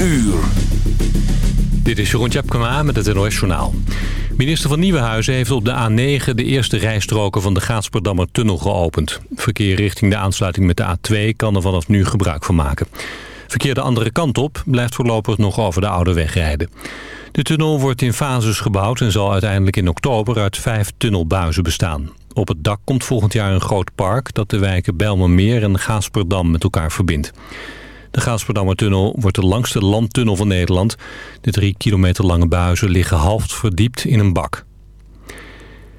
uur. Dit is Jeroen Tjepkema met het NOS Journaal. Minister van Nieuwenhuizen heeft op de A9 de eerste rijstroken van de Gaasperdammer tunnel geopend. Verkeer richting de aansluiting met de A2 kan er vanaf nu gebruik van maken. Verkeer de andere kant op blijft voorlopig nog over de oude weg rijden. De tunnel wordt in fases gebouwd en zal uiteindelijk in oktober uit vijf tunnelbuizen bestaan. Op het dak komt volgend jaar een groot park dat de wijken Bijlmermeer en Gaasperdam met elkaar verbindt. De Gaasperdammertunnel wordt de langste landtunnel van Nederland. De drie kilometer lange buizen liggen half verdiept in een bak.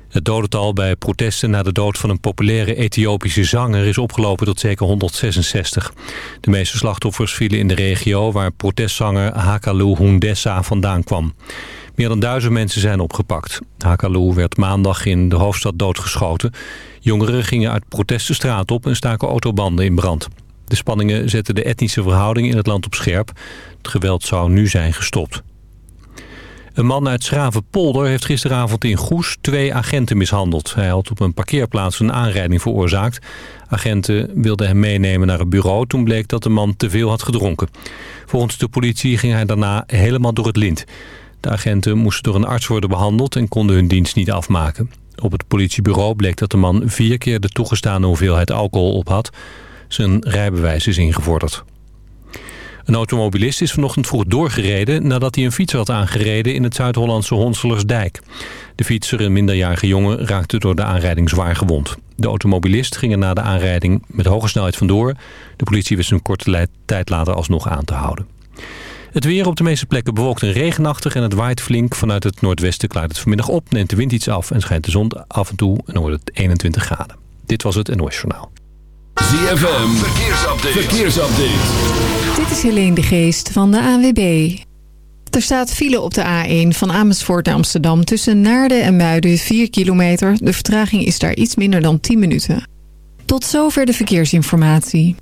Het dodental bij protesten na de dood van een populaire Ethiopische zanger is opgelopen tot zeker 166. De meeste slachtoffers vielen in de regio waar protestzanger Hakalu Hundessa vandaan kwam. Meer dan duizend mensen zijn opgepakt. Hakalu werd maandag in de hoofdstad doodgeschoten. Jongeren gingen uit protest de straat op en staken autobanden in brand. De spanningen zetten de etnische verhoudingen in het land op scherp. Het geweld zou nu zijn gestopt. Een man uit Schravenpolder heeft gisteravond in Goes twee agenten mishandeld. Hij had op een parkeerplaats een aanrijding veroorzaakt. Agenten wilden hem meenemen naar een bureau. Toen bleek dat de man te veel had gedronken. Volgens de politie ging hij daarna helemaal door het lint. De agenten moesten door een arts worden behandeld en konden hun dienst niet afmaken. Op het politiebureau bleek dat de man vier keer de toegestane hoeveelheid alcohol op had. Zijn rijbewijs is ingevorderd. Een automobilist is vanochtend vroeg doorgereden nadat hij een fietser had aangereden in het Zuid-Hollandse Honselersdijk. De fietser, een minderjarige jongen, raakte door de aanrijding zwaar gewond. De automobilist ging er na de aanrijding met hoge snelheid vandoor. De politie wist een korte tijd later alsnog aan te houden. Het weer op de meeste plekken bewolkt en regenachtig en het waait flink. Vanuit het noordwesten klaart het vanmiddag op, neemt de wind iets af en schijnt de zon af en toe en wordt het 21 graden. Dit was het NOS Journaal. ZFM, verkeersupdate. verkeersupdate. Dit is Helene de Geest van de ANWB. Er staat file op de A1 van Amersfoort naar Amsterdam... tussen Naarden en Muiden 4 kilometer. De vertraging is daar iets minder dan 10 minuten. Tot zover de verkeersinformatie.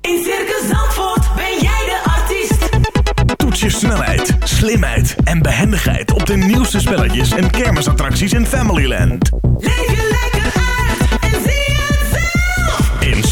In Circus Zandvoort ben jij de artiest. Toets je snelheid, slimheid en behendigheid... op de nieuwste spelletjes en kermisattracties in Familyland. Leef je lekker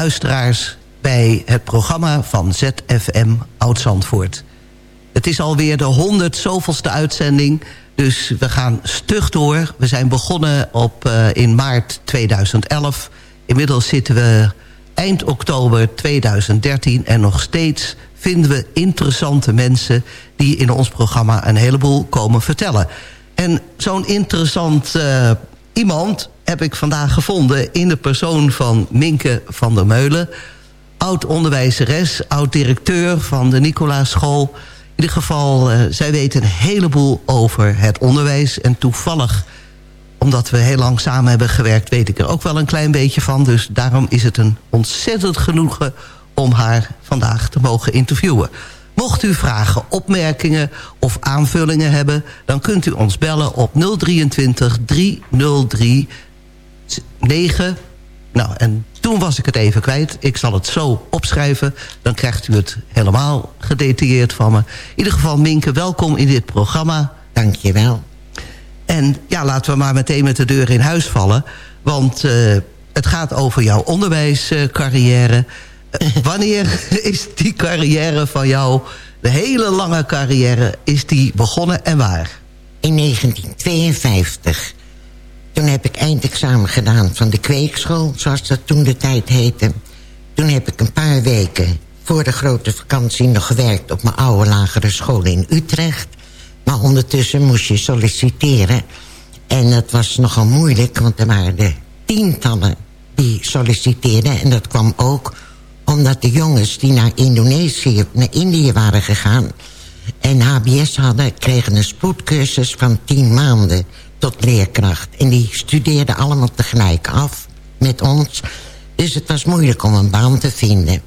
Luisteraars, bij het programma van ZFM Oud-Zandvoort. Het is alweer de honderd zoveelste uitzending, dus we gaan stug door. We zijn begonnen op, eh, in maart 2011. Inmiddels zitten we eind oktober 2013 en nog steeds vinden we interessante mensen... die in ons programma een heleboel komen vertellen. En zo'n interessant eh, iemand heb ik vandaag gevonden... in de persoon van Minke van der Meulen. Oud-onderwijzeres, oud-directeur van de Nicolaas School. In ieder geval, eh, zij weet een heleboel over het onderwijs. En toevallig, omdat we heel lang samen hebben gewerkt... weet ik er ook wel een klein beetje van. Dus daarom is het een ontzettend genoegen om haar vandaag te mogen interviewen. Mocht u vragen, opmerkingen of aanvullingen hebben... dan kunt u ons bellen op 023 303 9... Nou, en toen was ik het even kwijt. Ik zal het zo opschrijven. Dan krijgt u het helemaal gedetailleerd van me. In ieder geval, Minke, welkom in dit programma. Dank je wel. En ja, laten we maar meteen met de deur in huis vallen. Want uh, het gaat over jouw onderwijscarrière. Uh, wanneer is die carrière van jou, de hele lange carrière... is die begonnen en waar? In 1952. Toen heb ik eindexamen gedaan van de kweekschool... zoals dat toen de tijd heette. Toen heb ik een paar weken voor de grote vakantie... nog gewerkt op mijn oude lagere school in Utrecht. Maar ondertussen moest je solliciteren. En dat was nogal moeilijk, want er waren de tientallen die solliciteerden. En dat kwam ook omdat de jongens die naar Indonesië, naar Indië waren gegaan... en HBS hadden, kregen een spoedcursus van tien maanden tot leerkracht. En die studeerden allemaal tegelijk af met ons. Dus het was moeilijk om een baan te vinden.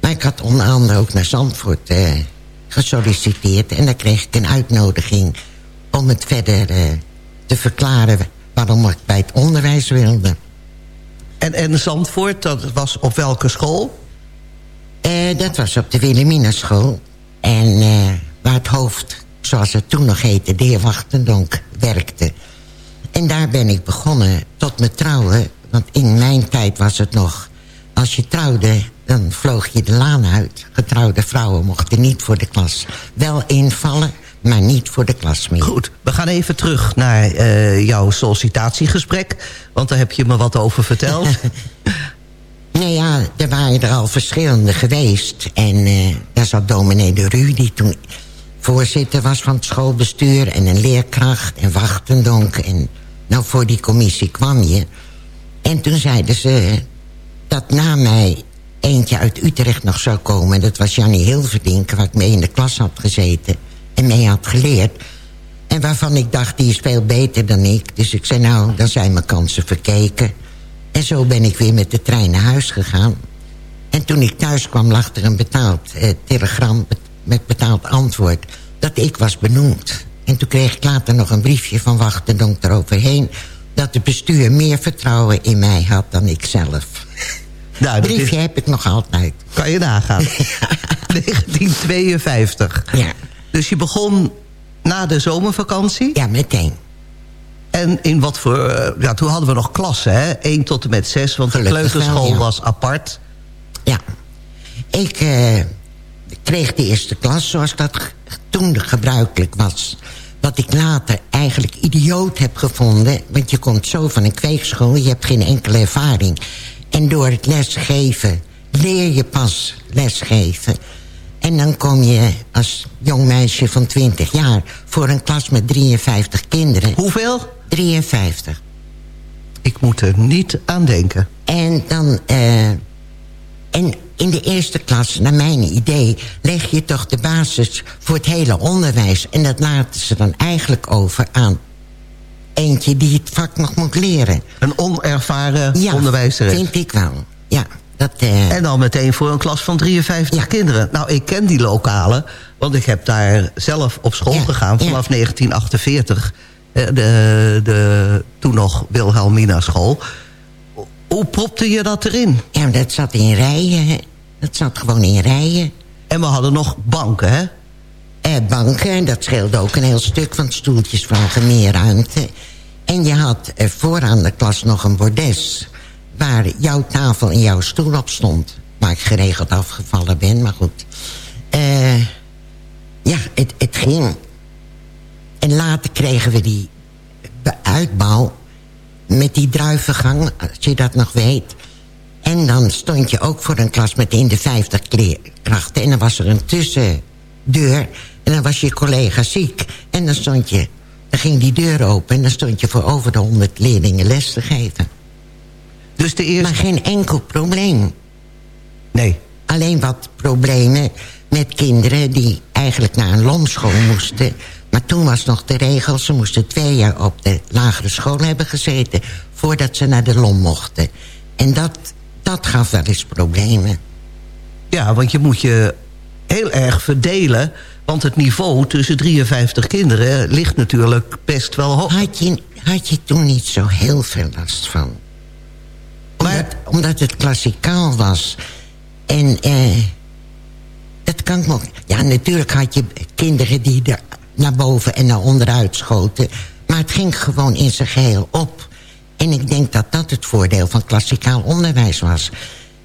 Maar ik had onder andere ook naar Zandvoort eh, gesolliciteerd. En dan kreeg ik een uitnodiging om het verder eh, te verklaren... waarom ik bij het onderwijs wilde. En, en Zandvoort, dat was op welke school? Uh, dat was op de Wilhelmina school. En uh, waar het hoofd, zoals het toen nog heette, de heer Wachtendonk, werkte. En daar ben ik begonnen tot mijn trouwen. Want in mijn tijd was het nog... als je trouwde, dan vloog je de laan uit. Getrouwde vrouwen mochten niet voor de klas. Wel invallen, maar niet voor de klas meer. Goed, we gaan even terug naar uh, jouw sollicitatiegesprek. Want daar heb je me wat over verteld. Nou ja, er waren er al verschillende geweest. En uh, daar zat dominee de Ru, die toen voorzitter was van het schoolbestuur... en een leerkracht en wachtendonk. En nou, voor die commissie kwam je. En toen zeiden ze dat na mij eentje uit Utrecht nog zou komen. Dat was Jannie Hilverdink, waar ik mee in de klas had gezeten... en mee had geleerd. En waarvan ik dacht, die is veel beter dan ik. Dus ik zei, nou, dan zijn mijn kansen verkeken... En zo ben ik weer met de trein naar huis gegaan. En toen ik thuis kwam lag er een betaald eh, telegram met betaald antwoord... dat ik was benoemd. En toen kreeg ik later nog een briefje van Wachtendonk eroverheen... dat het bestuur meer vertrouwen in mij had dan ik zelf. Nou, briefje is... heb ik nog altijd. Kan je nagaan. 1952. Ja. Dus je begon na de zomervakantie? Ja, meteen. En in wat voor... Ja, toen hadden we nog klassen, hè? 1 tot en met 6, want Gelukkig de kleuterschool wel, ja. was apart. Ja. Ik uh, kreeg de eerste klas zoals dat toen gebruikelijk was. Wat ik later eigenlijk idioot heb gevonden... want je komt zo van een kweekschool, je hebt geen enkele ervaring. En door het lesgeven leer je pas lesgeven... En dan kom je als jong meisje van 20 jaar... voor een klas met 53 kinderen. Hoeveel? 53. Ik moet er niet aan denken. En dan... Uh, en in de eerste klas, naar mijn idee... leg je toch de basis voor het hele onderwijs. En dat laten ze dan eigenlijk over aan eentje die het vak nog moet leren. Een onervaren Ja, onderwijzer. vind ik wel. Ja, dat... eh, En dan meteen voor een klas van 53 kinderen. Nou, ik ken die lokalen, want ik heb daar zelf op school gegaan vanaf 1948. Eh, De, de toen nog Wilhelmina school. Hoe propte je dat erin? Ja, dat zat in rijen. Dat zat gewoon in rijen. En we hadden nog banken, hè? Eh, banken, en dat scheelde ook een heel stuk, want stoeltjes vragen meer ruimte. En je had eh, vooraan de klas nog een bordes... waar jouw tafel en jouw stoel op stond. Waar ik geregeld afgevallen ben, maar goed. Eh, ja, het, het ging. En later kregen we die uitbouw met die druivengang, als je dat nog weet. En dan stond je ook voor een klas met in de 50 leerkrachten. En dan was er een tussendeur. En dan was je collega ziek. En dan stond je, dan ging die deur open. En dan stond je voor over de 100 leerlingen les te geven. Dus de eerste... Maar geen enkel probleem. Nee. Alleen wat problemen met kinderen die eigenlijk naar een lomschool moesten. Maar toen was nog de regel, ze moesten twee jaar op de lagere school hebben gezeten... voordat ze naar de lom mochten. En dat, dat gaf wel eens problemen. Ja, want je moet je heel erg verdelen... want het niveau tussen 53 kinderen ligt natuurlijk best wel hoog. Had je, had je toen niet zo heel veel last van? Omdat, omdat het klassikaal was. En eh, dat kan ik ook... Ja, natuurlijk had je kinderen die er naar boven en naar onderuit schoten. Maar het ging gewoon in zijn geheel op. En ik denk dat dat het voordeel van klassikaal onderwijs was.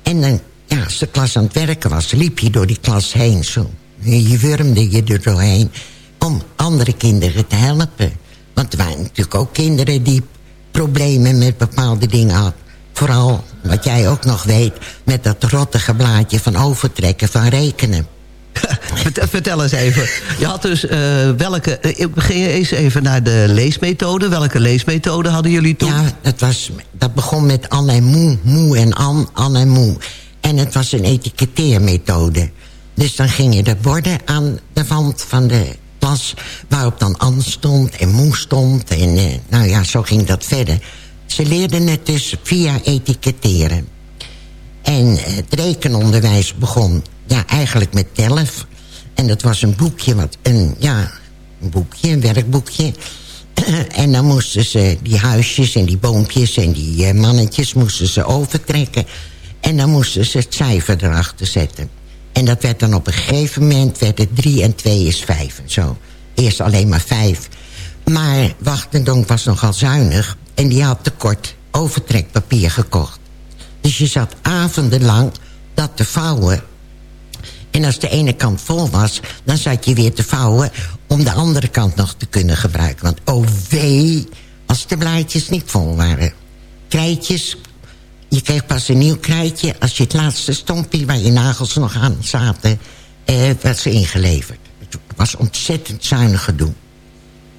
En dan, ja, als de klas aan het werken was, liep je door die klas heen. Zo. Je wurmde je er doorheen om andere kinderen te helpen. Want er waren natuurlijk ook kinderen die problemen met bepaalde dingen hadden. Vooral, wat jij ook nog weet, met dat rottige blaadje van overtrekken van rekenen. Vertel, eens even. Je had dus eh, welke... eh, Ik begin eens even naar de leesmethode. Welke leesmethode hadden jullie toen? Ja, dat, was, dat begon met Anne en Moe, Moe en An, Anne en Moe. En het was een etiketteermethode. Dus dan gingen de borden aan de wand van de klas... waarop dan An stond en Moe stond. En eh, nou ja, zo ging dat verder. Ze leerden het dus via etiketteren. En het rekenonderwijs begon ja, eigenlijk met TELF. En dat was een boekje, wat, een, ja, een boekje, een werkboekje. en dan moesten ze die huisjes en die boompjes en die eh, mannetjes moesten ze overtrekken. En dan moesten ze het cijfer erachter zetten. En dat werd dan op een gegeven moment werd het drie en twee is vijf en zo. Eerst alleen maar vijf. Maar Wachtendonk was nogal zuinig en die had tekort overtrekpapier gekocht. Dus je zat avondenlang dat te vouwen. En als de ene kant vol was, dan zat je weer te vouwen... om de andere kant nog te kunnen gebruiken. Want oh wee, als de blaadjes niet vol waren. Krijtjes, je kreeg pas een nieuw krijtje... als je het laatste stompje waar je nagels nog aan zaten... Eh, werd ze ingeleverd. Het was ontzettend zuinig gedoe.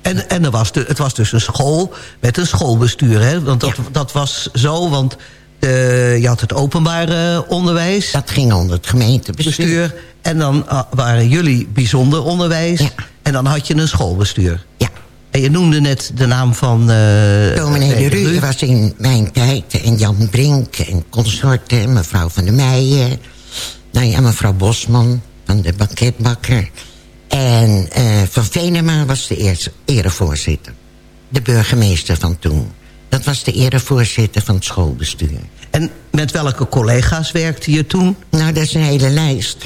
En, en er was de, het was dus een school met een schoolbestuur. Hè? Want dat, dat was zo, want je had het openbare onderwijs. Dat ging onder het gemeentebestuur. En dan ah, waren jullie bijzonder onderwijs. En dan had je een schoolbestuur. Ja. En je noemde net de naam van... eh Dominee de Ruur was in mijn tijd. En Jan Brink en consorten. Mevrouw van der Meijen. Nou ja, mevrouw Bosman van de banketbakker. En eh, Van Venema was de eerste erevoorzitter. De burgemeester van toen. Dat was de erevoorzitter van het schoolbestuur. En met welke collega's werkte je toen? Nou, dat is een hele lijst.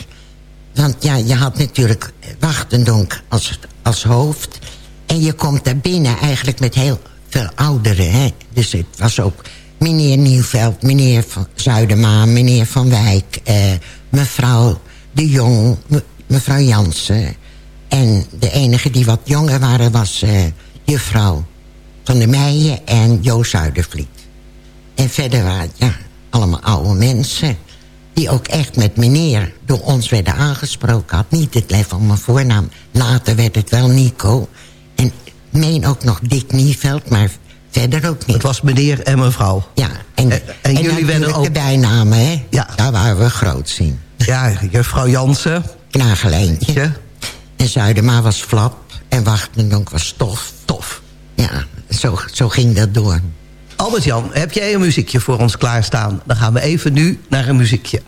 Want ja, je had natuurlijk Wachtendonk als, als hoofd. En je komt daar binnen eigenlijk met heel veel ouderen. Hè? Dus het was ook meneer Nieuwveld, meneer van Zuidermaan, meneer Van Wijk... Eh, mevrouw De Jong, me- mevrouw Jansen. En de enige die wat jonger waren was eh, juffrouw Van der Meijen en Jo Zuidervliet. En verder waren ja, allemaal oude mensen... die ook echt met meneer door ons werden aangesproken. Had niet het lef van mijn voornaam. Later werd het wel Nico. En ik meen ook nog Dick Nieveld, maar verder ook niet. Het was meneer en mevrouw. Ja, en, en, jullie werden ook... de bijnamen, hè? Ja. Daar waren we groot in. Ja, juffrouw Jansen. Knageleentje. En Zuidema was Flap. En Wachtendonk was Tof. Tof. Ja, zo, zo ging dat door. Albert-Jan, heb jij een muziekje voor ons klaarstaan? Dan gaan we even nu naar een muziekje.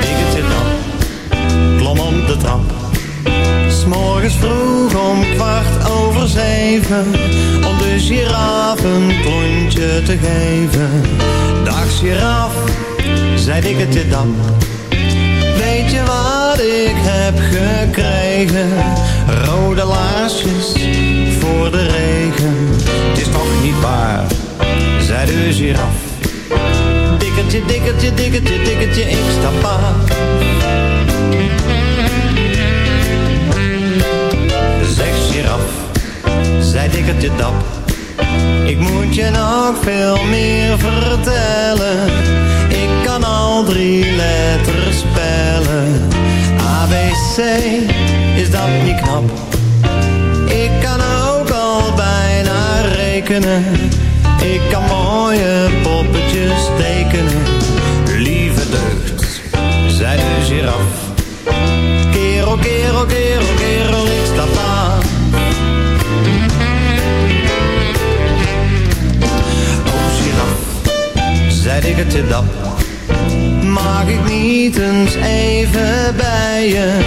Dikketje dan, klom op de trap. S'morgens vroeg om kwart over zeven. Om de giraf een klontje te geven. Dag giraf, zei Dikketje dan. Je wat ik heb gekregen? Rode laarsjes voor de regen. Het is toch niet waar, zei de giraf. Dikkertje, dikkertje, dikkertje, dikkertje, ik stap af. Zeg giraf, zei dikkertje dap. Ik moet je nog veel meer vertellen. Ik kan al drie letters spellen. A, B, C, is dat niet knap? Ik kan ook al bijna rekenen. Ik kan mooie poppetjes tekenen. Lieve deugd, zei de giraf. Kerel, kerel, kerel, kerel, ik Mag ik niet eens even bij je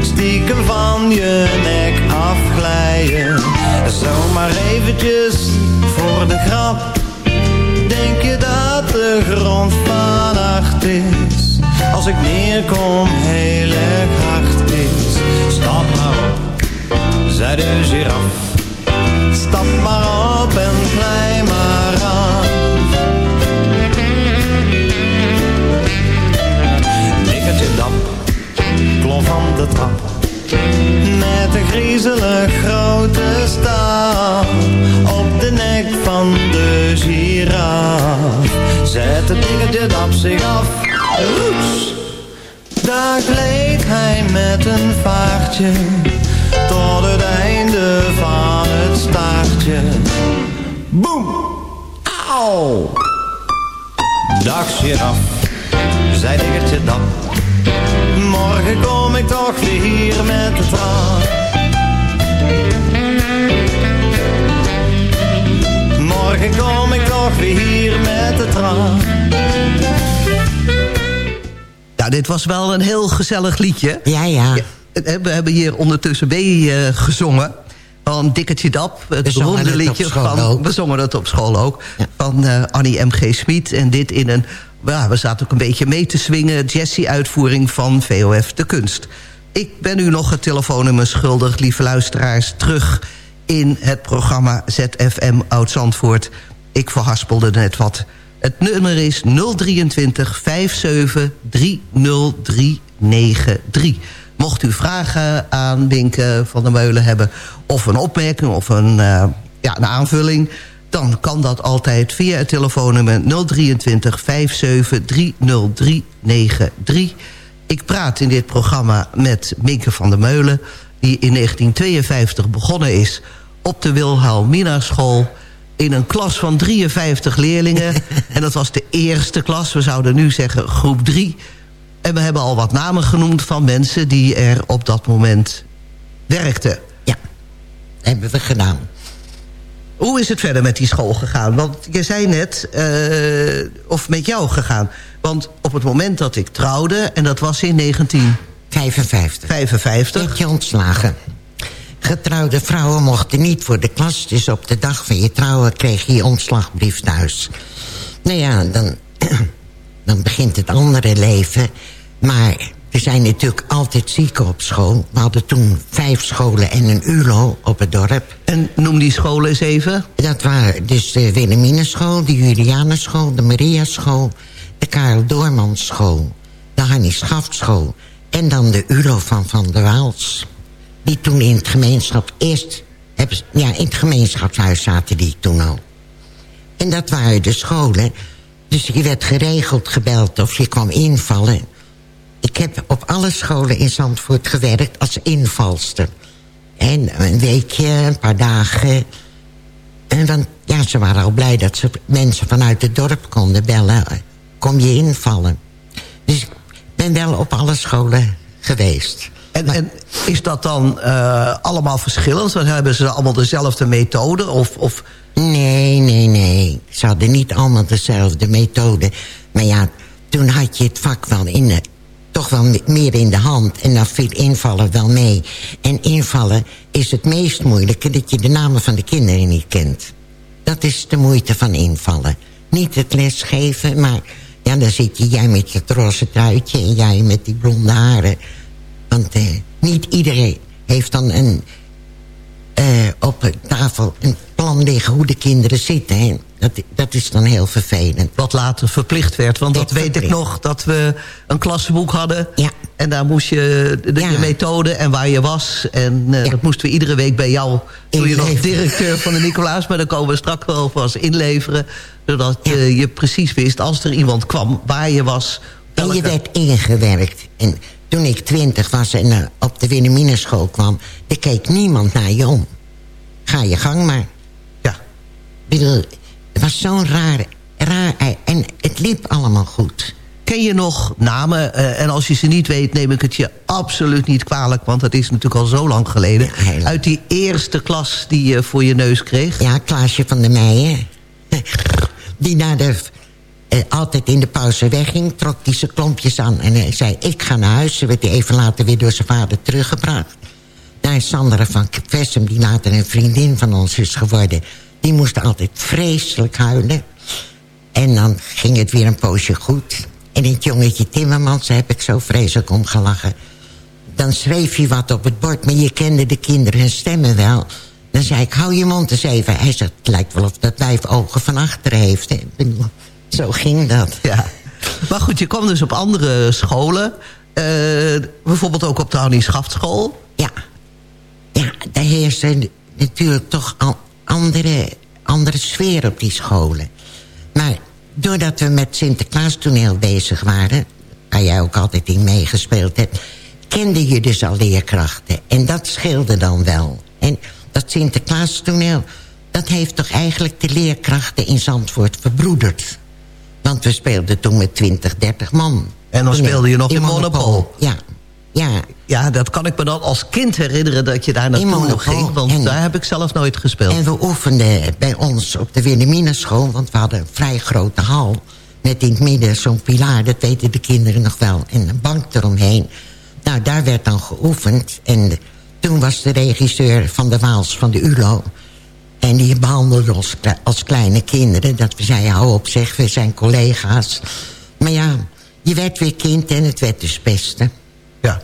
Stiekem van je nek afglijden. Zomaar eventjes voor de grap. Denk je dat de grond van acht is? Als ik neerkom heel erg hard is. Stap maar op, zei de giraf Stap maar op en glij dap, klom van de trap. Met een griezelig grote stap op de nek van de giraf. Zet het dikkertje dap zich af, roeps. Daar gleed hij met een vaartje tot het einde van het staartje. Boem! Auw! Dag giraf zei dikkertje dan. Morgen kom ik toch weer hier met de traan. Morgen kom ik toch weer hier met de traan. Ja, dit was wel een heel gezellig liedje. Ja, ja. we hebben hier ondertussen mee eh, gezongen. Van Dikkertje Dap, het beroemde liedje van... ook. We zongen het op school ook. Van eh, Annie M.G. Smit. En dit in een... We zaten ook een beetje mee te swingen. Jessie-uitvoering van VOF De Kunst. Ik ben u nog het telefoonnummer schuldig, lieve luisteraars. Terug in het programma ZFM Oud-Zandvoort. Ik verhaspelde net wat. Het nummer is 023 57 30393. Mocht u vragen aan Winke van der Meulen hebben... of een opmerking of een, eh, ja, een aanvulling... dan kan dat altijd via het telefoonnummer 023 57 30393. Ik praat in dit programma met Minke van der Meulen... die in 1952 begonnen is op de Wilhelmina School... in een klas van 53 leerlingen. en dat was de eerste klas, we zouden nu zeggen groep 3... En we hebben al wat namen genoemd van mensen die er op dat moment werkten. Ja, hebben we gedaan. Hoe is het verder met die school gegaan? Want je zei net, eh, of met jou gegaan. Want op het moment dat ik trouwde, en dat was in 1955. 55. Werd je ontslagen. Getrouwde vrouwen mochten niet voor de klas. Dus op de dag van je trouwen kreeg je je ontslagbrief thuis. Nou ja, dan, dan begint het andere leven. Maar er zijn natuurlijk altijd zieken op school. We hadden toen vijf scholen en een ULO op het dorp. En noem die scholen eens even. Dat waren dus de Wilhelminenschool, de Julianenschool, de Mariaschool... de Karel Doormanschool, de Hannie Schaftschool... en dan de ULO van Van der Waals. Die toen in het gemeenschap eerst... Ja, in het gemeenschapshuis zaten die toen al. En dat waren de scholen. Dus je werd geregeld gebeld of je kwam invallen. Ik heb op alle scholen in Zandvoort gewerkt als invalster. En een weekje, een paar dagen. En dan, ja, ze waren al blij dat ze mensen vanuit het dorp konden bellen. Kom je invallen? Dus ik ben wel op alle scholen geweest. En, en is dat dan eh, allemaal verschillend? Want hebben ze allemaal dezelfde methode? Of, of... Nee, nee, nee. Ze hadden niet allemaal dezelfde methode. Maar ja, toen had je het vak wel in de, toch wel meer in de hand. En dan viel invallen wel mee. En invallen is het meest moeilijke... dat je de namen van de kinderen niet kent. Dat is de moeite van invallen. Niet het lesgeven, maar... Ja, dan zit je, jij met je roze truitje... en jij met die blonde haren. Want eh, niet iedereen heeft dan een, eh, op tafel een plan liggen... hoe de kinderen zitten. Dat, dat is dan heel vervelend. Wat later verplicht werd. Want dat weet ik nog, dat we een klassenboek hadden. Ja. En daar moest je de, methode en waar je was. En eh, dat moesten we iedere week bij jou... toen je nog directeur van de Nicolaas... maar daar komen we straks wel vast inleveren. Zodat eh, je precies wist, als er iemand kwam, waar je was. En je werd ingewerkt. En toen ik twintig was en eh, op de Wilhelminenschool kwam... er keek niemand naar je om. Ga je gang maar. Ja. Ik bedoel, het was zo'n raar, raar... En het liep allemaal goed. Ken je nog namen? Eh, en als je ze niet weet, neem ik het je absoluut niet kwalijk... want dat is natuurlijk al zo lang geleden. Uit die eerste klas die je voor je neus kreeg. Ja, Klaasje van der Meijen. Die naar de, eh, altijd in de pauze wegging, trok hij zijn klompjes aan... en hij zei, ik ga naar huis. Ze werd even later weer door zijn vader teruggebracht. Daar is Sandra van Vessem, die later een vriendin van ons is geworden... die moest altijd vreselijk huilen. En dan ging het weer een poosje goed. En het jongetje Timmermans, daar heb ik zo vreselijk om gelachen. Dan schreef hij wat op het bord, maar je kende de kinderen hun stemmen wel. Dan zei ik, hou je mond eens even. Hij zegt, het lijkt wel of dat wijf ogen van achteren heeft. Zo ging dat. Ja. Maar goed, je kwam dus op andere scholen. Eh, bijvoorbeeld ook op de Hannie Schaftschool. Ja. Ja, daar heerste natuurlijk toch al andere, andere sfeer op die scholen. Maar doordat we met Sinterklaas toneel bezig waren... waar jij ook altijd in meegespeeld hebt... kende je dus al leerkrachten. En dat scheelde dan wel. En dat Sinterklaas toneel... dat heeft toch eigenlijk de leerkrachten in Zandvoort verbroederd. Want we speelden toen met 20, 30 man. En dan speelde je nog in Monopol. Ja, ja. Ja, dat kan ik me dan als kind herinneren dat je daar naartoe Monopol. ging. Want En- daar heb ik zelf nooit gespeeld. En we oefenden bij ons op de Wilhelminenschool... want we hadden een vrij grote hal... met in het midden zo'n pilaar, dat weten de kinderen nog wel... en een bank eromheen. Nou, daar werd dan geoefend. En toen was de regisseur van de Waals van de ULO... en die behandelde ons als kleine kinderen... dat we zeiden, hou op zeg, we zijn collega's. Maar ja, je werd weer kind en het werd dus pesten. Ja.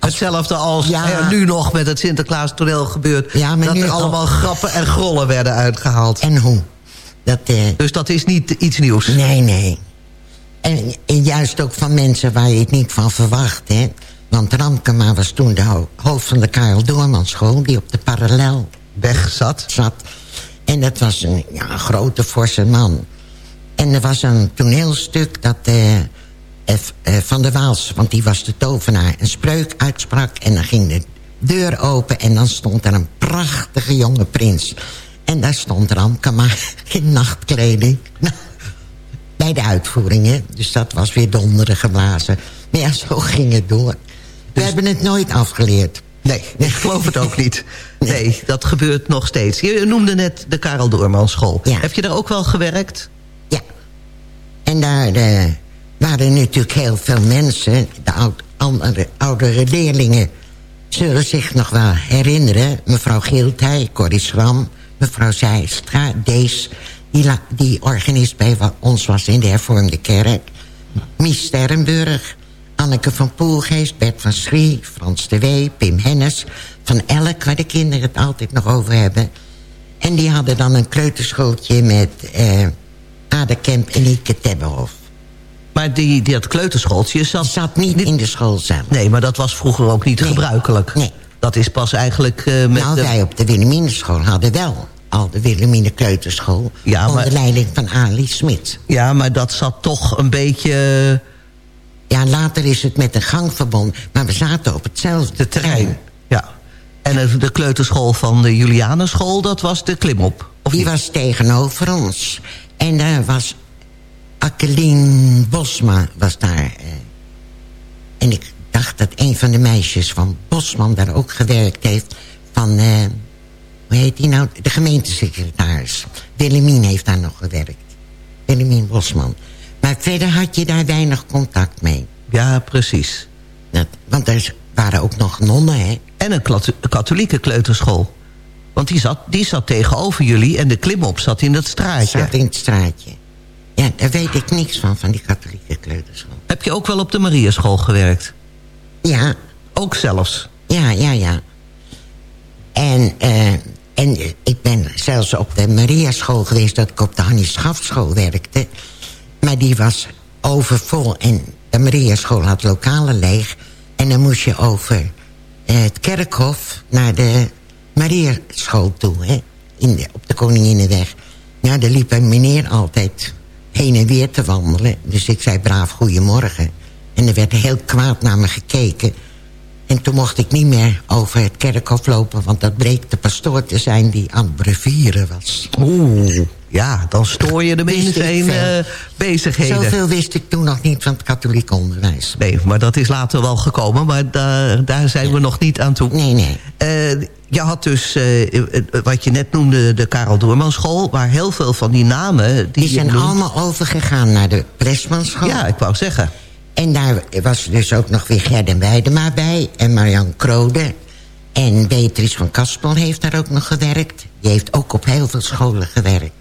Hetzelfde als Ja. er nu nog met het Sinterklaas toneel gebeurt. Ja, maar dat nu er al- allemaal grappen en grollen werden uitgehaald. En hoe? Dat, eh, Dus dat is niet iets nieuws. Nee, nee. En, en juist ook van mensen waar je het niet van verwacht, hè. Want Ramkema was toen de ho- hoofd van de Karel Doormanschool... die op de parallel Weg zat. zat. En dat was een, ja, grote, forse man. En er was een toneelstuk dat eh, eh, eh, Van der Waals... want die was de tovenaar, een spreuk uitsprak... en dan ging de deur open en dan stond er een prachtige jonge prins. En daar stond Ramkema in nachtkleding. Nou, bij de uitvoeringen. Dus dat was weer donderen geblazen. Maar ja, zo ging het door. We hebben het nooit afgeleerd. Nee, ik geloof het ook niet. Nee, dat gebeurt nog steeds. Je noemde net de Karel Doorman School. Ja. Heb je daar ook wel gewerkt? Ja. En daar eh, waren natuurlijk heel veel mensen... de andere, oudere leerlingen zullen zich nog wel herinneren. Mevrouw Giltij, Corrie Schram, mevrouw Zijstra, Dees... die, la- organist bij ons was in de hervormde kerk. Mies Sterrenburg, Anneke van Poelgeest, Bert van Schrie... Frans de Wee, Pim Hennis, Van Elk... waar de kinderen het altijd nog over hebben... En die hadden dan een kleuterschooltje met eh Ada Kemp en Ike Tebbehoff. Maar die, die dat kleuterschooltje zat... Zat niet in de school zelf. Nee, maar dat was vroeger ook niet Nee. gebruikelijk. Nee. Dat is pas eigenlijk eh, met... nou, de- wij op de Wilhelminenschool hadden wel al de Wilhelmine Kleuterschool... Ja, maar- onder leiding van Ali Smit. Ja, maar dat zat toch een beetje... Ja, later is het met een gang verbonden, maar we zaten op hetzelfde terrein. Ja. En de kleuterschool van de Julianenschool, dat was de klimop. Of Die niet? was tegenover ons. En daar was Akkelien Bosma was daar. eh, En ik dacht dat een van de meisjes van Bosman daar ook gewerkt heeft. Van, eh, hoe heet die nou? De gemeentesecretaris. Willemien heeft daar nog gewerkt. Willemien Bosman. Maar verder had je daar weinig contact mee. Ja, precies. Dat, want er waren ook nog nonnen, hè? En een katholieke kleuterschool. Want die zat, die zat tegenover jullie en de klimop zat in dat straatje. Zat in het straatje. Ja, daar weet ik niks van, van die katholieke kleuterschool. Heb je ook wel op de Mariaschool gewerkt? Ja. Ook zelfs? Ja, ja, ja. En, eh, en ik ben zelfs op de Mariaschool geweest... dat ik op de Hannie Schafschool werkte. Maar die was overvol en de Mariaschool had lokalen leeg. En dan moest je over eh, het kerkhof naar de Mariaschool toe. Hè? In de, op de Koninginnenweg. Ja, daar liep een meneer altijd heen en weer te wandelen. Dus ik zei braaf goedemorgen. En er werd heel kwaad naar me gekeken... En toen mocht ik niet meer over het kerkhof lopen... want dat bleek de pastoor te zijn die aan het brevieren was. Oeh, ja, dan stoor je de veel. eh bezigheden. Zoveel wist ik toen nog niet van het katholiek onderwijs. Nee, maar dat is later wel gekomen, maar daar, daar zijn we nog niet aan toe. Nee, nee. Je had dus, eh, eh, wat je net noemde, de Karel Doormanschool... waar heel veel van die namen... Die, zijn noemt- allemaal overgegaan naar de Presmanschool. Ja, ik wou zeggen. En daar was dus ook nog weer Gerden Weidema bij... en Marian Krode. En Beatrice van Kaspel heeft daar ook nog gewerkt. Die heeft ook op heel veel scholen gewerkt.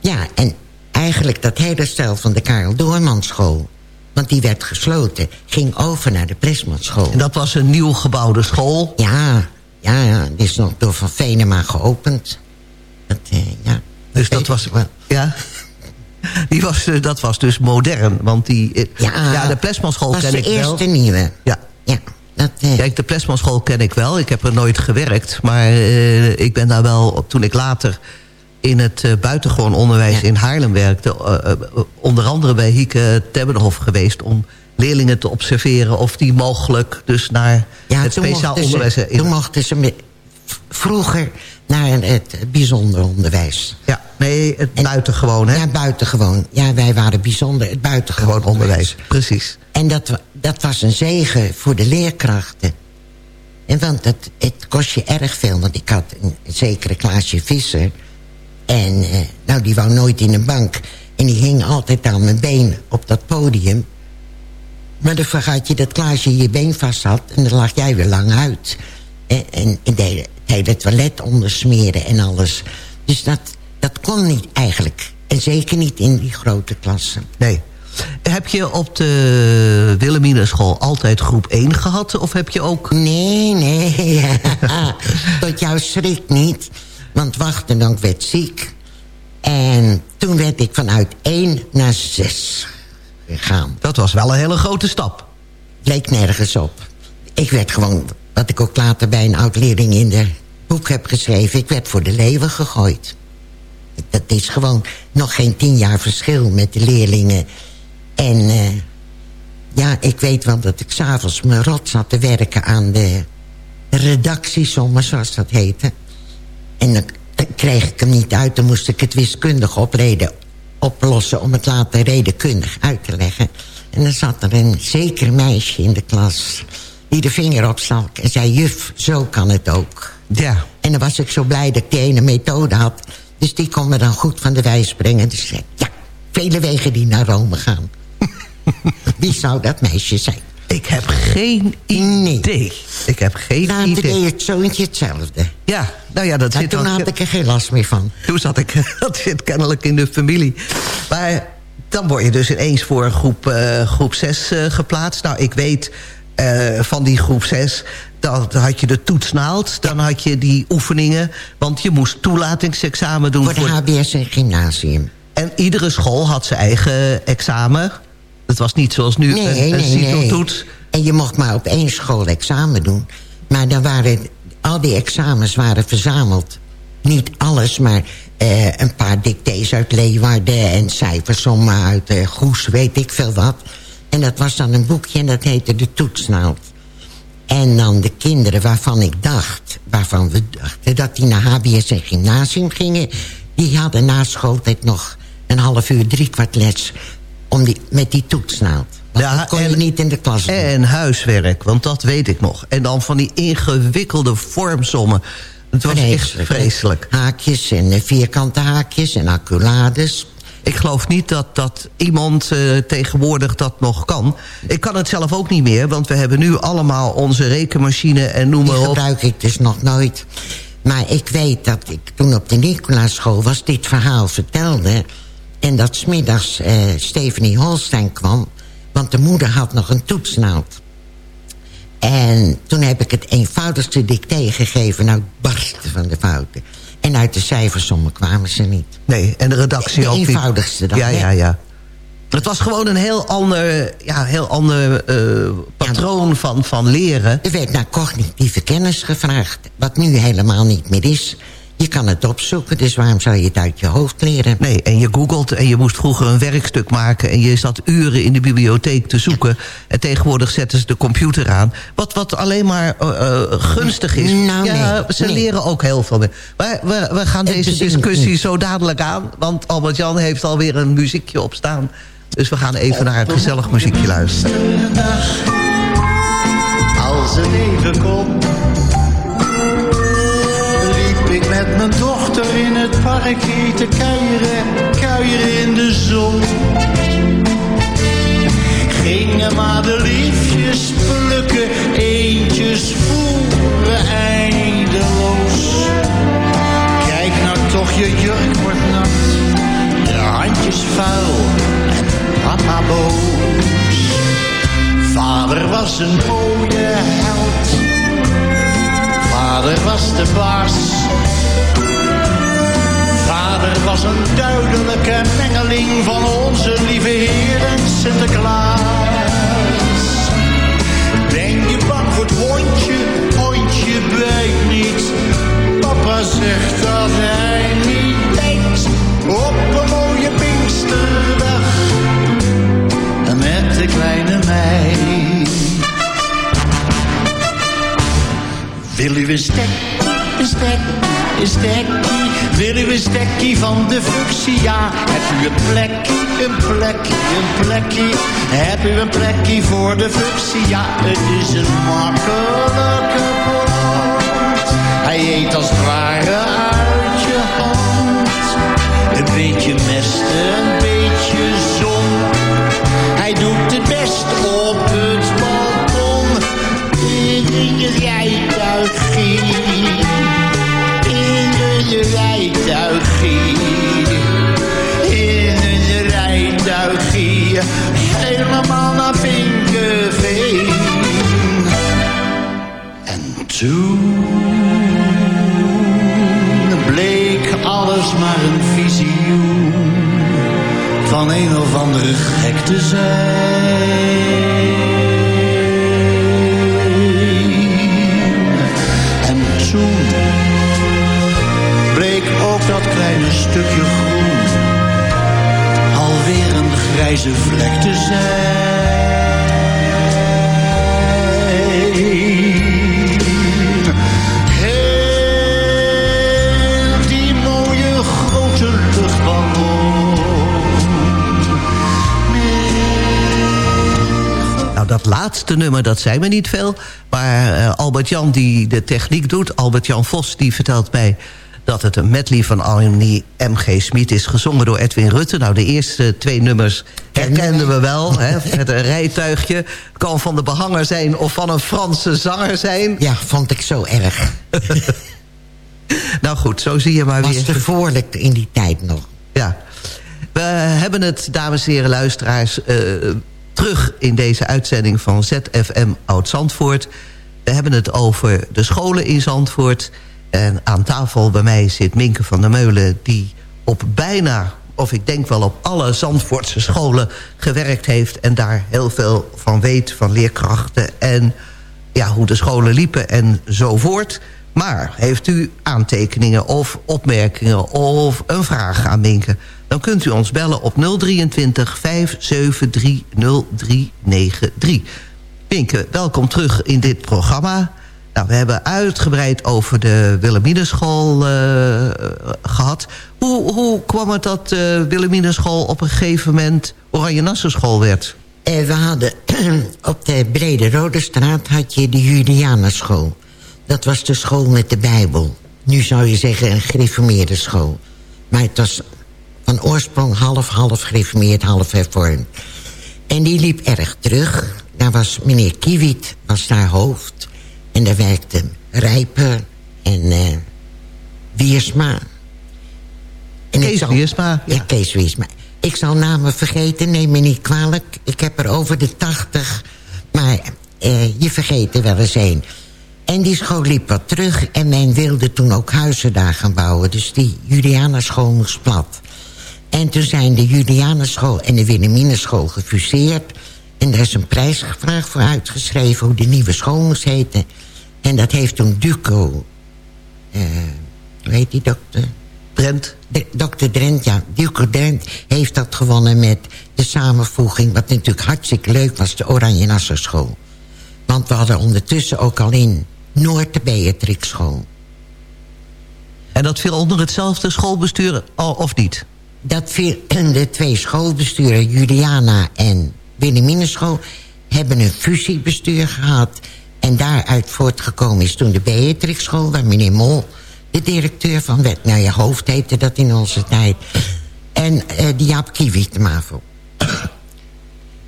Ja, en eigenlijk dat hele stel van de Karel Doormanschool... want die werd gesloten, ging over naar de Presmanschool. En dat was een nieuw gebouwde school? Ja, ja, ja. Die is nog door Van Venema geopend. Dat, eh, ja. Dus dat was... Ja? Die was, eh, dat was dus modern, want die... eh, ja, de Plesmanschool was ken de ik wel. eerste nieuwe. Ja. Ja, dat, eh, Kijk, de Plesmanschool ken ik wel. Ik heb er nooit gewerkt. Maar eh, ik ben daar wel, toen ik later in het buitengewoon onderwijs in Haarlem werkte... onder andere bij Hieke Tebbenhof geweest... om leerlingen te observeren of die mogelijk dus naar ja, het speciaal onderwijs... Ze, toen mochten ze vroeger naar het bijzonder onderwijs. Ja, nee, het buitengewoon, hè? Ja, buitengewoon. Ja, wij waren bijzonder het buitengewoon onderwijs. Precies. En dat, dat was een zegen voor de leerkrachten. En want het, het kost je erg veel. Want ik had een, een zekere Klaasje Visser. En eh, nou, die wou nooit in een bank. En die hing altijd aan mijn been op dat podium. Maar dan vergat je dat Klaasje je been vast had. En dan lag jij weer lang uit. En, en, en deed het hele toilet ondersmeren en alles. Dus dat, dat kon niet eigenlijk. En zeker niet in die grote klassen. Nee. Heb je op de Wilhelminenschool altijd groep 1 gehad? Of heb je ook... Nee, nee. Tot jouw schrik niet. Want Wachtendonk werd ziek. En toen werd ik vanuit 1 naar 6 Dat was wel een hele grote stap. Leek nergens op. Ik werd gewoon, wat ik ook later bij een oud-leerling in de boek heb geschreven... ik werd voor de leeuwen gegooid. Dat is gewoon nog geen tien jaar verschil met de leerlingen. En eh, ja, ik weet wel dat ik s'avonds me rot zat te werken aan de redactiesommen, zoals dat heette. En dan, dan kreeg ik hem niet uit, dan moest ik het wiskundig opreden, oplossen... om het later redenkundig uit te leggen. En dan zat er een zeker meisje in de klas die de vinger opstak en zei... juf, zo kan het ook. Ja. En dan was ik zo blij dat ik die ene methode had. Dus die kon me dan goed van de wijs brengen. Dus zei, ja, vele wegen die naar Rome gaan. Wie zou dat meisje zijn? Ik heb geen idee. Ik heb geen idee. deed het zoontje hetzelfde. Ja, nou ja, dat En zit... toen had ik er geen last meer van. Toen zat ik, dat zit kennelijk in de familie. Maar dan word je dus ineens voor groep, eh, groep 6 eh, geplaatst. Nou, ik weet eh, van die groep 6... Dan had je de toetsnaald, dan had je die oefeningen... want je moest toelatingsexamen doen. Voor de HBS en gymnasium. En iedere school had zijn eigen examen. Het was niet zoals nu Nee, een, een nee, nee. En je mocht maar op één school examen doen. Maar dan waren, al die examens waren verzameld. Niet alles, maar eh, een paar dictées uit Leeuwarden... en cijfersommen uit eh, Goes, weet ik veel wat. En dat was dan een boekje en dat heette De Toetsnaald. En dan de kinderen waarvan ik dacht... waarvan we dachten dat die naar HBS en gymnasium gingen... die hadden na schooltijd nog een half uur, drie kwart les... Om die, met die toetsnaald. Ja, kon je niet in de klas doen. En huiswerk, want dat weet ik nog. En dan van die ingewikkelde vormsommen. Het was echt vreselijk. Haakjes en eh, vierkante haakjes en acculades. Ik geloof niet dat, dat iemand eh, tegenwoordig dat nog kan. Ik kan het zelf ook niet meer, want we hebben nu allemaal onze rekenmachine en noem maar Die op. gebruik ik dus nog nooit. Maar ik weet dat ik toen op de Nicolaaschool was... dit verhaal vertelde. En dat smiddags eh Stephanie Holstein kwam. Want de moeder had nog een toetsnaald. En toen heb ik het eenvoudigste dicté gegeven. Nou, barsten van de fouten. En uit de cijfersommen kwamen ze niet. Nee, en de redactie De ook niet. eenvoudigste dan, Ja, ja, ja. Het was gewoon een heel ander, ja, heel ander eh, patroon van, van leren. Er werd naar cognitieve kennis gevraagd. Wat nu helemaal niet meer is. Je kan het opzoeken, dus waarom zou je het uit je hoofd leren? Nee, en je googelt en je moest vroeger een werkstuk maken... en je zat uren in de bibliotheek te zoeken. En tegenwoordig zetten ze de computer aan. Wat, wat alleen maar eh, eh, gunstig is. Nou, ja, nee, ze nee. leren ook heel veel meer. Maar we, we gaan deze discussie zo dadelijk aan... want Albert-Jan heeft alweer een muziekje op staan. Dus we gaan even naar het gezellig muziekje luisteren. Als het even met mijn dochter in het parkje te kuieren, kuieren in de zon. Gingen maar de liefjes plukken, eentjes voeren eindeloos. Kijk nou toch, je jurk wordt nat, je handjes vuil en papa boos. Vader was een mooie held. Vader was de baas. Vader was een duidelijke mengeling van onze lieve Heer en Sinterklaas. Ben je bang voor het hondje? Hondje bijt niet. Papa zegt dat hij niet denkt op een mooie Pinksterdag met de kleine meid. Wil u een stek, een stek, een? Wil u een stekkie van de fuchsia? Heb u een plekje, een plekje, een plekje? Heb u een plekje voor de fuchsia? Het is een makkelijke plant. Hij eet als het ware uit je hand. Een beetje mest, een beetje Helemaal naar Vinkenveen. En toen bleek alles maar een visioen van een of andere gek te zijn. En toen bleek ook dat kleine stukje grijze vlek zijn. Die mooie grote. Nou, dat laatste nummer, dat zijn we niet veel. Maar eh, Albert-Jan die de techniek doet, Albert-Jan Vos... die vertelt mij dat het een medley van Annie M.G. Smit is... gezongen door Edwin Rutte. Nou, de eerste twee nummers herkenden we wel. Hè, met een rijtuigje. Kan van de behanger zijn of van een Franse zanger zijn. Ja, vond ik zo erg. nou goed, zo zie je maar Was weer. te voorlijk in die tijd nog. Ja. We hebben het, dames en heren luisteraars... eh, terug in deze uitzending van ZFM Oud-Zandvoort. We hebben het over de scholen in Zandvoort. En aan tafel bij mij zit Minke van der Meulen... die op bijna, of ik denk wel op alle Zandvoortse scholen gewerkt heeft... en daar heel veel van weet, van leerkrachten... en ja, hoe de scholen liepen en zo voort... Maar heeft u aantekeningen of opmerkingen of een vraag aan Minke... dan kunt u ons bellen op 023 573 0393. Minke, welkom terug in dit programma. Nou, we hebben uitgebreid over de Wilhelminenschool eh, gehad. Hoe, hoe kwam het dat de Wilhelminenschool op een gegeven moment Oranje Nassenschool werd? Eh, we hadden op de Brede Rode Straat had je de Julianenschool. Dat was de school met de Bijbel. Nu zou je zeggen een gereformeerde school. Maar het was van oorsprong half, half gereformeerd, half hervormd. En die liep erg terug. Daar was meneer Kiewiet, was daar hoofd. En daar werkte Rijper en eh, Wiersma. En Kees zal- Wiersma, Ja, Kees Wiersma. Ik zal namen vergeten, neem me niet kwalijk. Ik heb er over de tachtig. Maar eh, je vergeet er wel eens een. En die school liep wat terug. En men wilde toen ook huizen daar gaan bouwen. Dus die Julianenschool moest plat. En toen zijn de Julianenschool en de Wilhelminenschool gefuseerd. En daar is een prijsvraag voor uitgeschreven... hoe de nieuwe school moest heten. En dat heeft toen Duco... eh hoe heet die dokter? Drent. De, dokter Drent, ja. Duco Drent heeft dat gewonnen met de samenvoeging... wat natuurlijk hartstikke leuk was, de Oranje Nassau School. Want we hadden ondertussen ook al in Noord de Beatrix School. En dat viel onder hetzelfde schoolbestuur al- of niet? Dat viel, de twee schoolbesturen, Juliana en Wilhelminenschool... hebben een fusiebestuur gehad. En daaruit voortgekomen is toen de Beatrix School... waar meneer Mol de directeur van werd. Nou ja, hoofd heette dat in onze tijd. En eh die Jaap de MAVO.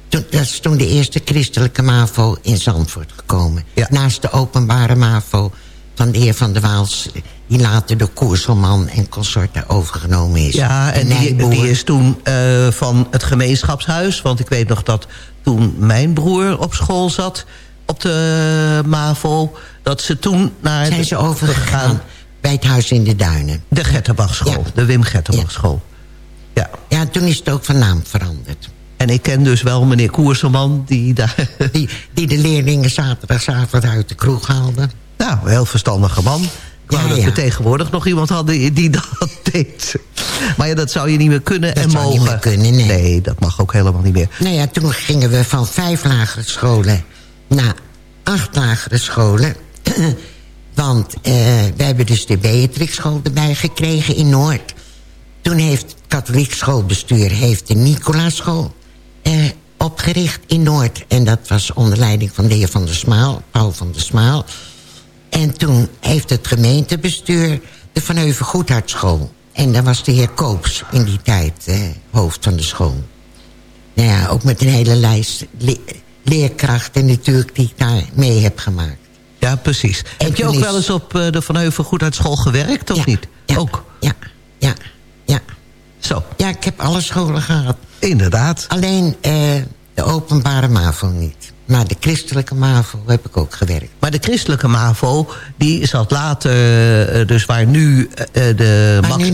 Toen, dat is toen de eerste christelijke MAVO in Zandvoort gekomen. Naast de openbare MAVO van de heer Van der Waals... die later door Koerselman en consorten overgenomen is. Ja, en die, die is toen eh, van het gemeenschapshuis... want ik weet nog dat toen mijn broer op school zat... op de MAVO, dat ze toen naar... Zijn ze overgegaan bij het huis in de Duinen. De Getterbachschool, de Wim Getterbachschool. Ja. ja, toen is het ook van naam veranderd. En ik ken dus wel meneer Koerselman, die daar... Die, die de leerlingen zaterdagavond uit de kroeg haalde. Nou, een heel verstandige man. Wou Ja, dat we tegenwoordig nog iemand hadden die- dat deed. Maar ja, dat zou je niet meer kunnen en zou mogen. niet meer kunnen, nee. dat mag ook helemaal niet meer. Nou ja, toen gingen we van vijf lagere scholen naar acht lagere scholen. Want eh, we hebben dus de Beatrix school erbij gekregen in Noord. Toen heeft het katholiek schoolbestuur heeft de Nicolaaschool eh, opgericht in Noord. En dat was onder leiding van de heer Van der Smaal, Paul van der Smaal. En toen heeft het gemeentebestuur de Van Heuven Goedhartschool. En daar was de heer Koops in die tijd eh, hoofd van de school. Nou ja, ook met een hele lijst le- leerkrachten natuurlijk die ik daar mee heb gemaakt. Ja, precies. Heb je ook is- wel eens op eh, de Van Heuvel Goedhartschool gewerkt, of niet? Ook? Ja, ja, ja. Zo. Ja, ik heb alle scholen gehad. Inderdaad. Alleen eh, de openbare MAVO niet. Maar de christelijke MAVO heb ik ook gewerkt. Maar de christelijke MAVO, die zat later, eh, dus waar nu eh, eh, de Waar Max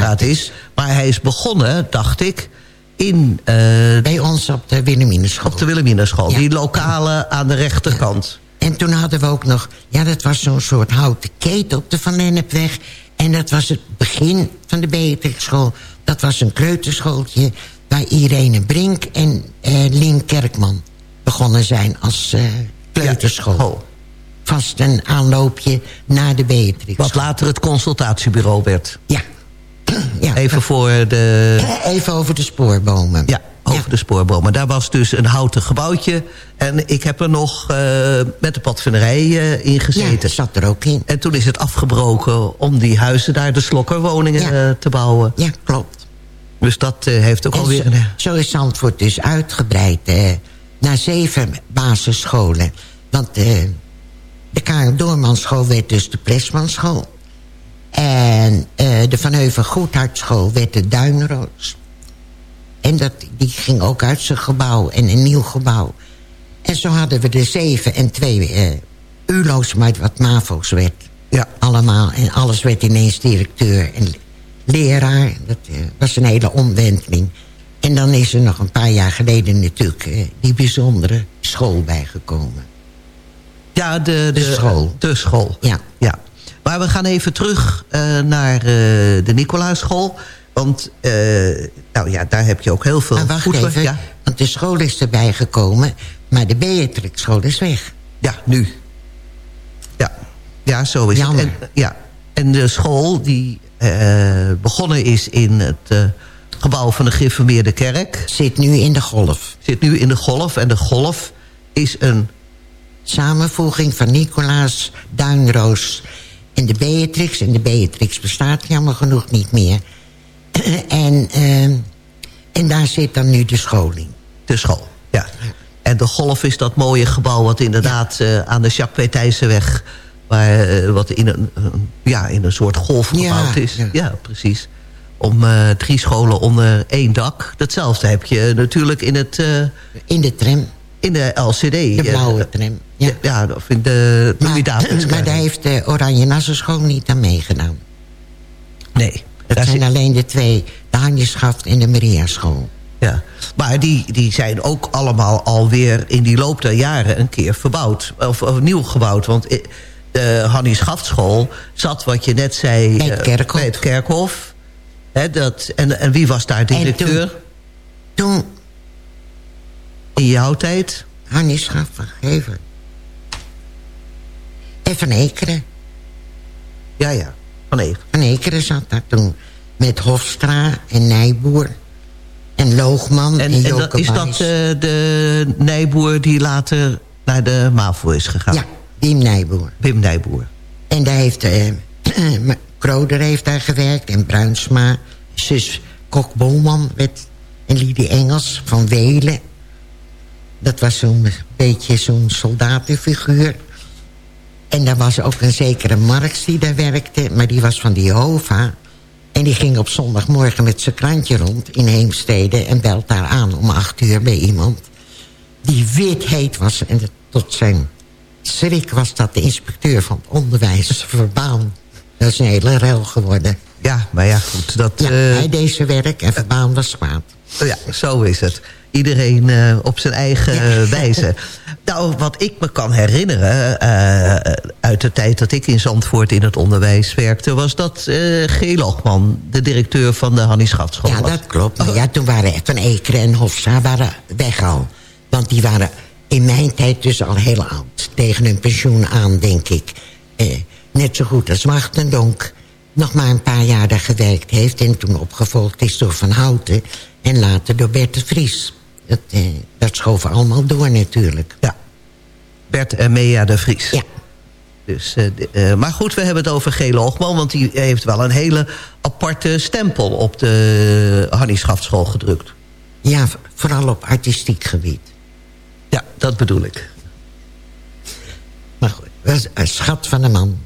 Max is. Maar hij is begonnen, dacht ik, in... eh, Bij ons op de Wilhelminenschool. Op de Wilhelminenschool, Ja. die lokale aan de rechterkant. En toen hadden we ook nog... Ja, dat was zo'n soort houten keten op de Van Lennepweg. En dat was het begin van de Beatrixschool. Dat was een kleuterschooltje... waar Irene Brink en eh Lien Kerkman begonnen zijn als eh kleuterschool. Vast een aanloopje naar de Beatrix. Wat later het consultatiebureau werd. Ja. ja. Even voor de... Even over de spoorbomen. Ja, over de spoorbomen. Daar was dus een houten gebouwtje. En ik heb er nog eh, met de padvinderij eh, in gezeten. Ja, zat er ook in. En toen is het afgebroken om die huizen daar, de slokkerwoningen, te bouwen. Ja, klopt. Dus dat heeft ook En alweer zo, een... zo is Zandvoort dus uitgebreid naar zeven basisscholen. Want eh, de Karel Doormanschool werd dus de Plesmanschool. En eh, de Van Heuvel Goedhartschool werd de Duinroos. En dat, die ging ook uit zijn gebouw en een nieuw gebouw. En zo hadden we de zeven en twee eh ULO's, maar wat MAVO's werd. Ja. Allemaal. En alles werd ineens directeur en leraar. Dat was een hele omwenteling. En dan is er nog een paar jaar geleden natuurlijk eh, die bijzondere school bijgekomen. Ja, de, de, school. De school. Ja. ja. Maar we gaan even terug eh, naar eh, de Nicolaaschool. Want nou ja, daar heb je ook heel veel Maar wacht voetbal- even, Ja, want de school is erbij gekomen... maar de Beatrix-school is weg. ja, nu. Ja, ja zo is Jammer. het. En, ja. en de school die begonnen is in het gebouw van de gereformeerde kerk. Zit nu in de golf. Zit nu in de golf. En de golf is een... Samenvoeging van Nicolaas, Duinroos en de Beatrix. En de Beatrix bestaat jammer genoeg niet meer. en, eh, en daar zit dan nu de scholing. De school, ja. En de golf is dat mooie gebouw wat inderdaad eh, aan de Jacques. Waar, eh, wat in een, ja, in een soort golf Ja, gebouwd is. ja. Ja, precies. Om eh, drie scholen onder één dak. Datzelfde heb je natuurlijk in het... eh, in de tram. In de LCD. De blauwe tram. Ja, ja of in de Louis Davids. maar daar heeft de Oranje Nassenschool niet aan meegedaan. Nee. Dat zijn alleen de twee, de Hanjeschaft en de Mariaschool. Ja, maar die, die zijn ook allemaal alweer in die loop der jaren een keer verbouwd. Of, of nieuw gebouwd. Want eh, de Hannie Schaftschool zat, wat je net zei... Bij het eh, kerkhof. bij het kerkhof. Dat, en, en wie was daar directeur? Toen... In jouw tijd? Hannie Schaf, gever. En Van Ekeren. Ja, ja, Van Ekeren. Van Ekeren zat daar toen. Met Hofstra en Nijboer. En Loogman en, En, en Joke dat, is dat eh, de Nijboer die later naar de MAVO is gegaan? Ja, Wim Nijboer. Wim Nijboer. En daar heeft... eh Kroder heeft daar gewerkt. En Bruinsma. Zus Kok Bolman. Met, en Lidie Engels van Welen. Dat was zo'n beetje zo'n soldatenfiguur. En daar was ook een zekere Marx die daar werkte. Maar die was van de Jehovah. En die ging op zondagmorgen met zijn krantje rond in Heemstede... en belt daar aan om acht uur bij iemand... die wit heet was. En tot zijn schrik was dat de inspecteur van het onderwijs verbaan. Dat is een hele rel geworden. Ja, maar ja, goed. Dat, Ja, eh, hij deed zijn werk en verbaan was kwaad. Ja, zo is het. Iedereen eh, op zijn eigen eh, wijze. Nou, wat ik me kan herinneren... eh, uit de tijd dat ik in Zandvoort in het onderwijs werkte... was dat eh G. Lochman, de directeur van de Hannie Schatschool Ja, dat klopt. Maar ja, toen waren Van Ekeren en Hofstra waren weg al. Want die waren in mijn tijd dus al heel oud. Tegen hun pensioen aan, denk ik. Net zo goed als Wachtendonk nog maar een paar jaar daar gewerkt heeft... en toen opgevolgd is door Van Houten... en later door Bert de Vries. Dat, eh, dat schoof allemaal door natuurlijk. Ja. Bert en Mea de Vries. Ja. Dus, eh, eh, maar goed, we hebben het over G. Loogman... want die heeft wel een hele aparte stempel op de Hannie Schaftschool gedrukt. Ja, vooral op artistiek gebied. Ja, dat bedoel ik. Maar goed, een schat van een man.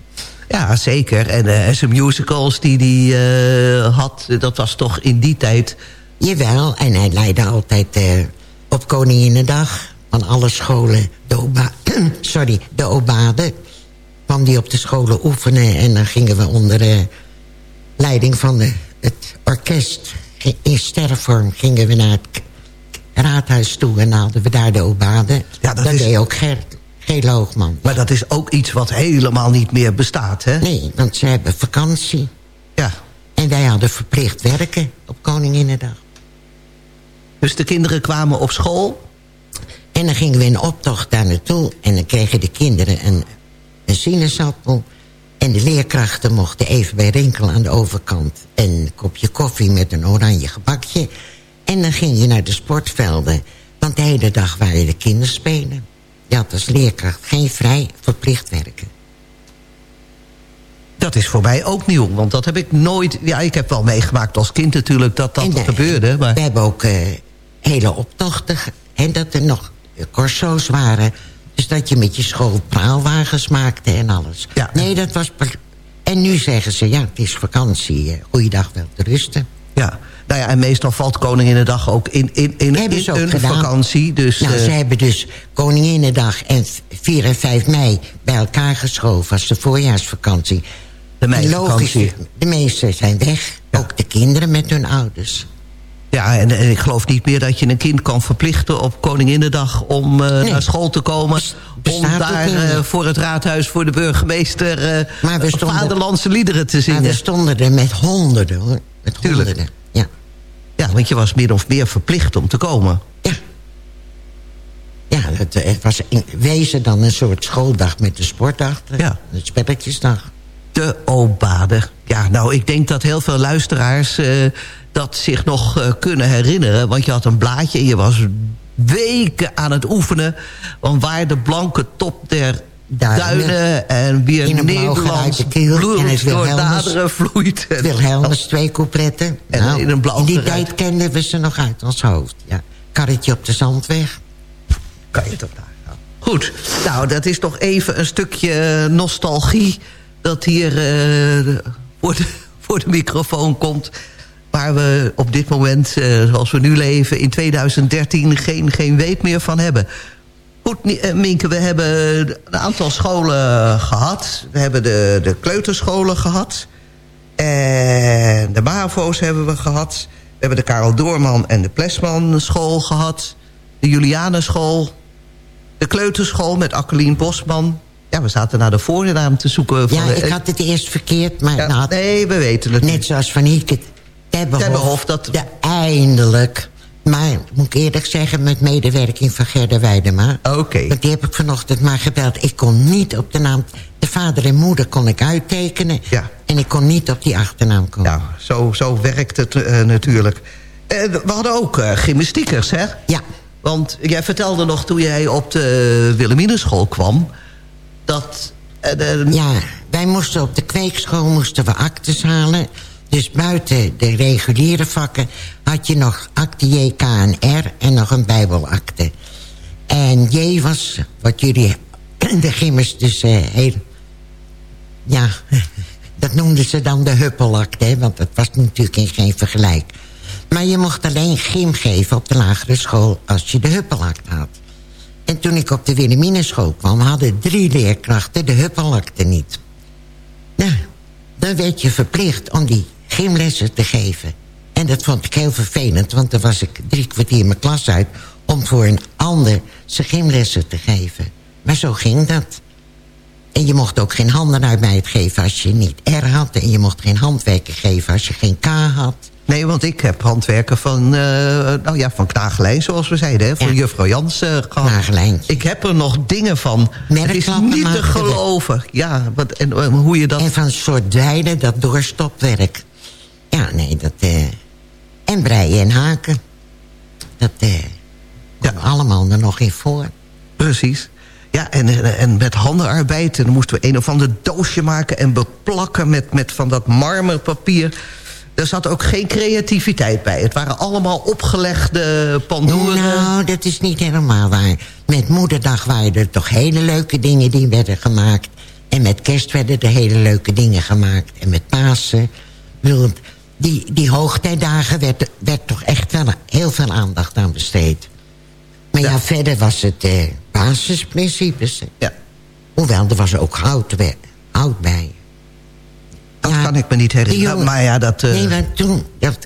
Ja, zeker. En, eh, en zijn musicals die hij eh, had, dat was toch in die tijd... Jawel, en hij leidde altijd eh, op Koninginnedag... van alle scholen, de, oba sorry, de obade... kwam die op de scholen oefenen... en dan gingen we onder eh, leiding van de, het orkest... in sterrenvorm gingen we naar het raadhuis toe... en haalden we daar de obade. Ja, dat dat is- deed ook Gert, Gele Hoogman. Maar dat is ook iets wat helemaal niet meer bestaat, hè? Nee, want ze hebben vakantie. Ja. En wij hadden verplicht werken op Koninginnedag. Dus de kinderen kwamen op school... En dan gingen we in optocht daar naartoe. En dan kregen de kinderen een, een sinaasappel. En de leerkrachten mochten even bij Rinkel aan de overkant... een kopje koffie met een oranje gebakje. En dan ging je naar de sportvelden. Want de hele dag waren de kinderspelen. Je had als leerkracht geen vrij verplicht werken. Dat is voor mij ook nieuw, want dat heb ik nooit... Ja, ik heb wel meegemaakt als kind natuurlijk dat dat En, gebeurde. Maar... We hebben ook eh, hele optochten. En dat er nog eh, corso's waren. Dus dat je met je school praalwagens maakte en alles. Ja. Nee, dat was... En nu zeggen ze, ja, het is vakantie. eh, Goeiedag, wel te rusten. Ja, nou ja, en meestal valt Koninginnedag ook in, in, in, in een gedaan. vakantie. Dus, nou, eh, ze hebben dus Koninginnedag en 4 en 5 mei bij elkaar geschoven... als de voorjaarsvakantie. De meivakantie. Logisch, de meesten zijn weg. Ook de kinderen met hun ouders. Ja, en, en ik geloof niet meer dat je een kind kan verplichten op Koninginnedag om eh, naar school te komen. Om bestaat daar eh, voor het raadhuis, voor de burgemeester, eh Maar we stonden- vaderlandse liederen te Maar zingen. we stonden er met honderden, hoor. Met Tuurlijk. honderden, ja. Ja, want je was min of meer verplicht om te komen. Ja, het, het was in wezen dan een soort schooldag met de sportdag. Ja. De spelletjesdag. De Obade. Ja, nou, ik denk dat heel veel luisteraars eh, dat zich nog eh, kunnen herinneren. Want je had een blaadje en je was weken aan het oefenen. Want waar de blanke top der duinen, Duinen. en weer In een Nederlands bloed En het door daderen vloeit. Wilhelmus, twee coupletten. En Nou, in een blauw die geruit. tijd kenden we ze nog uit ons hoofd. Ja. Karretje op de zandweg. Kan je toch daar Goed, nou dat is toch even een stukje nostalgie... dat hier eh, voor, de, voor de microfoon komt... waar we op dit moment, eh, zoals we nu leven... in 2013 geen, geen weet meer van hebben. Goed, Mi- eh, Minke, we hebben een aantal scholen gehad. We hebben de, de kleuterscholen gehad. En de MAVO's hebben we gehad. We hebben de Karel Doorman en de Plesman school gehad. De Julianenschool. De kleuterschool met Akkelien Bosman. Ja, we zaten naar de voornaam te zoeken. Ja, van ik had het eerst verkeerd, maar... Ja, nou, nee, we weten het Net zoals Van Hieket. Tebbehof. Tebbehof, dat- De eindelijk. Maar, moet ik eerlijk zeggen, met medewerking van Gerda Weidema. Oké. Want die heb ik vanochtend maar gebeld. Ik kon niet op de naam... De vader en moeder kon ik uittekenen. Ja. En ik kon niet op die achternaam komen. Nou, zo, zo werkt het eh, natuurlijk. Eh, we hadden ook eh, gymnastiekers, hè? Ja. Want jij vertelde nog toen jij op de Wilhelminenschool kwam... dat... Ja, wij moesten op de kweekschool moesten we actes halen. Dus buiten de reguliere vakken had je nog acte J, K en R en nog een bijbelakte. En J was, wat jullie, de gimmers dus eh, heel... Ja, dat noemden ze dan de huppelakte, want dat was natuurlijk in geen vergelijk. Maar je mocht alleen gym geven op de lagere school als je de huppelakte had. En toen ik op de Wilhelminenschool kwam... hadden drie leerkrachten de huppelakte niet. Nou, dan werd je verplicht om die gymlessen te geven. En dat vond ik heel vervelend, want dan was ik drie kwartier mijn klas uit... om voor een ander zijn gymlessen te geven. Maar zo ging dat. En je mocht ook geen handenarbeid geven als je niet R had... en je mocht geen handwerken geven als je geen K had. Nee, want ik heb handwerken van, eh nou ja, van zoals we zeiden, hè, van juffrouw Jans eh, gehad. Ik heb er nog dingen van. Het is niet te geloven. Ja, wat, en, eh, hoe je dat... En van een soort dweilen, dat doorstopwerk. Ja, nee, dat... eh en breien en haken. Dat eh kwam allemaal er nog in voor. Precies. Ja, en, en, en met handenarbeid. En dan moesten we een of ander doosje maken en beplakken met, met van dat marmerpapier. Er zat ook geen creativiteit bij. Het waren allemaal opgelegde pandoeren. Nou, dat is niet helemaal waar. Met moederdag waren er toch hele leuke dingen die werden gemaakt. En met kerst werden er hele leuke dingen gemaakt. En met Pasen. Ik bedoel, Die, die hoogtijdagen werd, werd toch echt wel heel veel aandacht aan besteed. Maar ja, verder was het eh, basisprincipes. Ja. Hoewel, er was ook hout, bij- hout bij. Dat kan ik me niet herinneren. jongen- Maar ja, dat... eh, Nee, maar toen, dat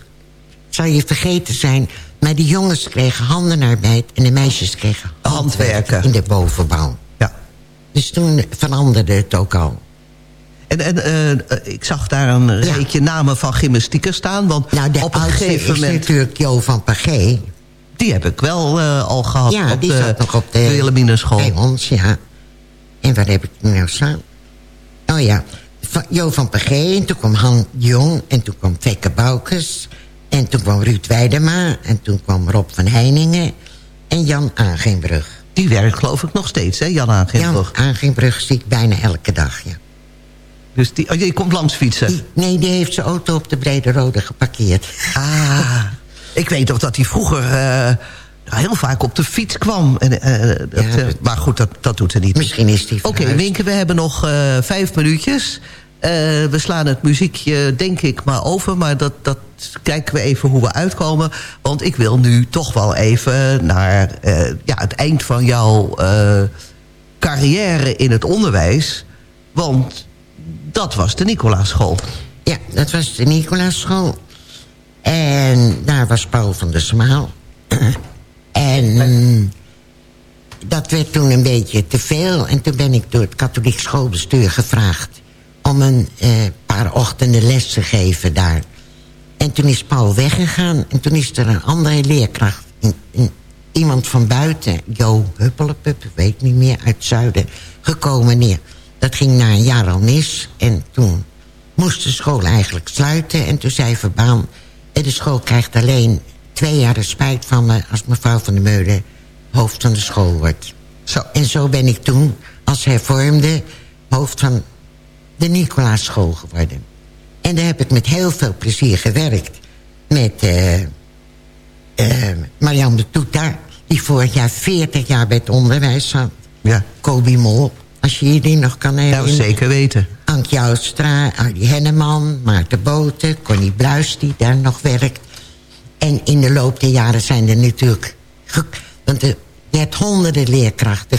zou je vergeten zijn... maar de jongens kregen handenarbeid en de meisjes kregen handwerken. In de bovenbouw. Ja. Dus toen veranderde het ook al. En, en eh, eh, ik zag daar een reetje namen van gymnastiekers staan. Want Nou, de op een gegeven is moment... natuurlijk Jo van Pagé. Die heb ik wel eh, al gehad Ja, op die de zat nog op de... Wilhelminenschool. Bij ons, ja. En waar heb ik nou staan? Oh ja, van, Jo van Pagé. En toen kwam Han Jong. En toen kwam Fekke Boukes. En toen kwam Ruud Weidema. En toen kwam Rob van Heiningen. En Jan Aangenbrug. Die werkt geloof ik nog steeds, hè, Jan Aangenbrug. Jan Aangenbrug zie ik bijna elke dag, ja. Dus die, oh, komt langs fietsen? Nee, die heeft zijn auto op de Brede Rode geparkeerd. Ah, ik weet toch dat hij vroeger eh, heel vaak op de fiets kwam. En, eh, dat, eh, maar goed, dat, dat doet er niet. Misschien is die Oké, verhuisd. Winke, we hebben nog vijf minuutjes. We slaan het muziekje, denk ik, maar over. Maar dat, dat kijken we even hoe we uitkomen. Want ik wil nu toch wel even naar ja, het eind van jouw carrière in het onderwijs. Want dat was de Nicolaaschool. Ja, dat was de Nicolaaschool. En daar was Paul van der Smaal. en dat werd toen een beetje te veel. En toen ben ik door het katholiek schoolbestuur gevraagd... om een eh, paar ochtenden les te geven daar. En toen is Paul weggegaan. En toen is er een andere leerkracht... iemand van buiten, Jo Huppelepup, weet niet meer, uit zuiden... gekomen neer. Dat ging na een jaar al mis. En toen moest de school eigenlijk sluiten. En toen zei Verbaan... "Eh, de school krijgt alleen twee jaar de spijt van me... als mevrouw van der Meulen hoofd van de school wordt. Zo. En zo ben ik toen als hervormde hoofd van de Nicolaas-school geworden. En daar heb ik met heel veel plezier gewerkt. Met eh Marianne de Toeta, die vorig jaar 40 jaar bij het onderwijs zat. Ja. Kobi Mol, als je je die nog kan herinneren. zeker weten. Ank Joustra, Ardy Henneman, Maarten Boten, Connie Bluis die daar nog werkt. En in de loop der jaren zijn er natuurlijk... Want er, je hebt honderden leerkrachten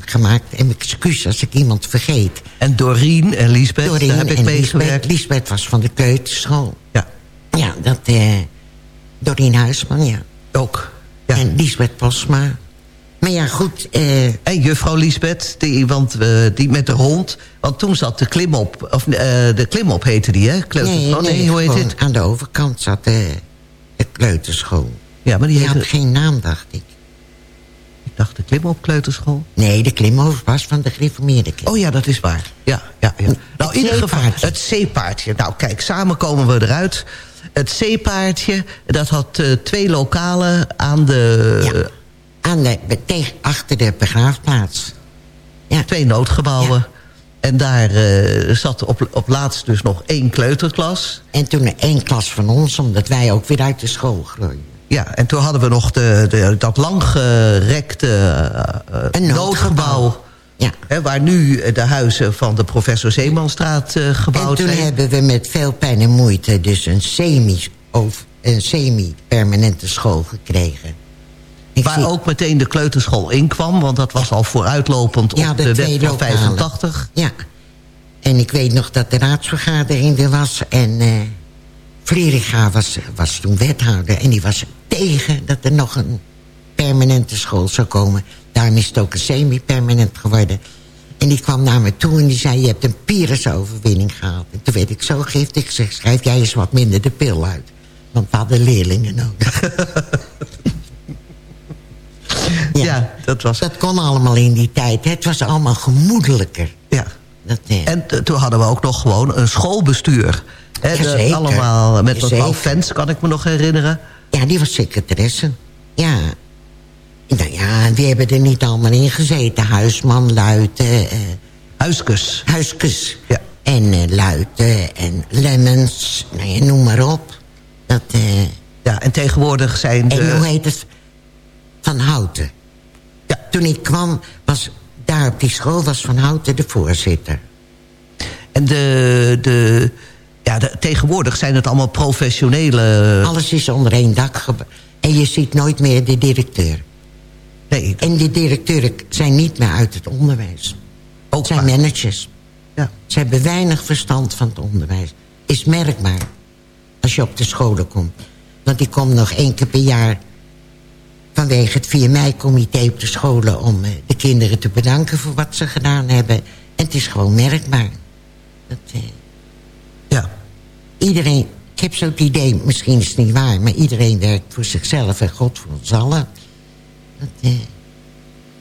gemaakt. En excuus als ik iemand vergeet. En Doreen en Liesbeth, Doreen daar heb ik meegewerkt. Liesbeth. Liesbeth was van de kleuterschool. Ja. Ja, dat... eh Doreen Huisman, ja. Ook. Ja. En Liesbeth Posma. Maar ja, goed... eh, En juffrouw Liesbeth, die, want, eh, die met de hond. Want toen zat de klimop, of eh, de klimop heette die, hè? Kleuter, nee, oh, nee, hoe heet het? aan de overkant zat de, de kleuterschool. Ja, maar die Die had geen naam, dacht ik. ik dacht de klimop kleuterschool. Nee, de klimhoofd was van de gereformeerde kerk. Oh ja, dat is waar. Ja, ja, ja. Nou, in ieder geval, het zeepaardje. Nou, kijk, samen komen we eruit. Het zeepaardje, dat had twee lokalen aan de... Ja. Aan de, tegen, achter de begraafplaats. Ja. Twee noodgebouwen. Ja. En daar eh, zat op, op laatst dus nog één kleuterklas. En toen één klas van ons, omdat wij ook weer uit de school groeiden. Ja, en toen hadden we nog de, de, dat langgerekte Een noodgebouw. noodgebouw. Ja. Hè, waar nu de huizen van de professor Zeemanstraat En gebouwd toen zijn. hebben we met veel pijn en moeite dus een semi- of een semi-permanente school gekregen. Ik Waar zie- ook meteen de kleuterschool in kwam. Want dat was al vooruitlopend Ja, op de wet van lokalen. 85. Ja. En ik weet nog dat de raadsvergadering er was. En Vlieriga was, was toen wethouder. En die was tegen dat er nog een permanente school zou komen. Daarom is het ook een semi-permanent geworden. En die kwam naar me toe en die zei... je hebt een Pyrrhus-overwinning gehaald. En toen werd ik zo giftig. Ik zeg, schrijf jij eens wat minder de pil uit. Want we hadden leerlingen nodig. Ja, dat was... Dat kon allemaal in die tijd. hè. Het was allemaal gemoedelijker. Ja. Dat, eh, En toen hadden we ook nog gewoon een schoolbestuur. Hè, de- allemaal met mevrouw Jazeker. Vens, kan ik me nog herinneren. Ja, die was secretaresse. Ja. Nou ja, die hebben er niet allemaal in gezeten. Huisman, Luiten, eh, Huiskus. Huiskus. Ja. En eh, Luiten en Lemmens. Nou ja, noem maar op. Dat, Ja, en tegenwoordig zijn de... en hoe heet het? Van Houten. Ja. Toen ik kwam, was daar op die school was Van Houten de voorzitter. En de, de, ja, de, tegenwoordig zijn het allemaal professionele... Alles is onder één dak. En je ziet nooit meer de directeur. Nee, En die directeuren zijn niet meer uit het onderwijs. ook Het zijn managers. Ja. Ze hebben weinig verstand van het onderwijs. Is merkbaar als je op de scholen komt. Want die komt nog één keer per jaar... vanwege het 4 mei-comité op de scholen... om eh, de kinderen te bedanken voor wat ze gedaan hebben. En het is gewoon merkbaar. Dat, eh, Ja. iedereen... Ik heb zo het idee, misschien is het niet waar... maar iedereen werkt voor zichzelf en God voor ons allen. Dat, eh,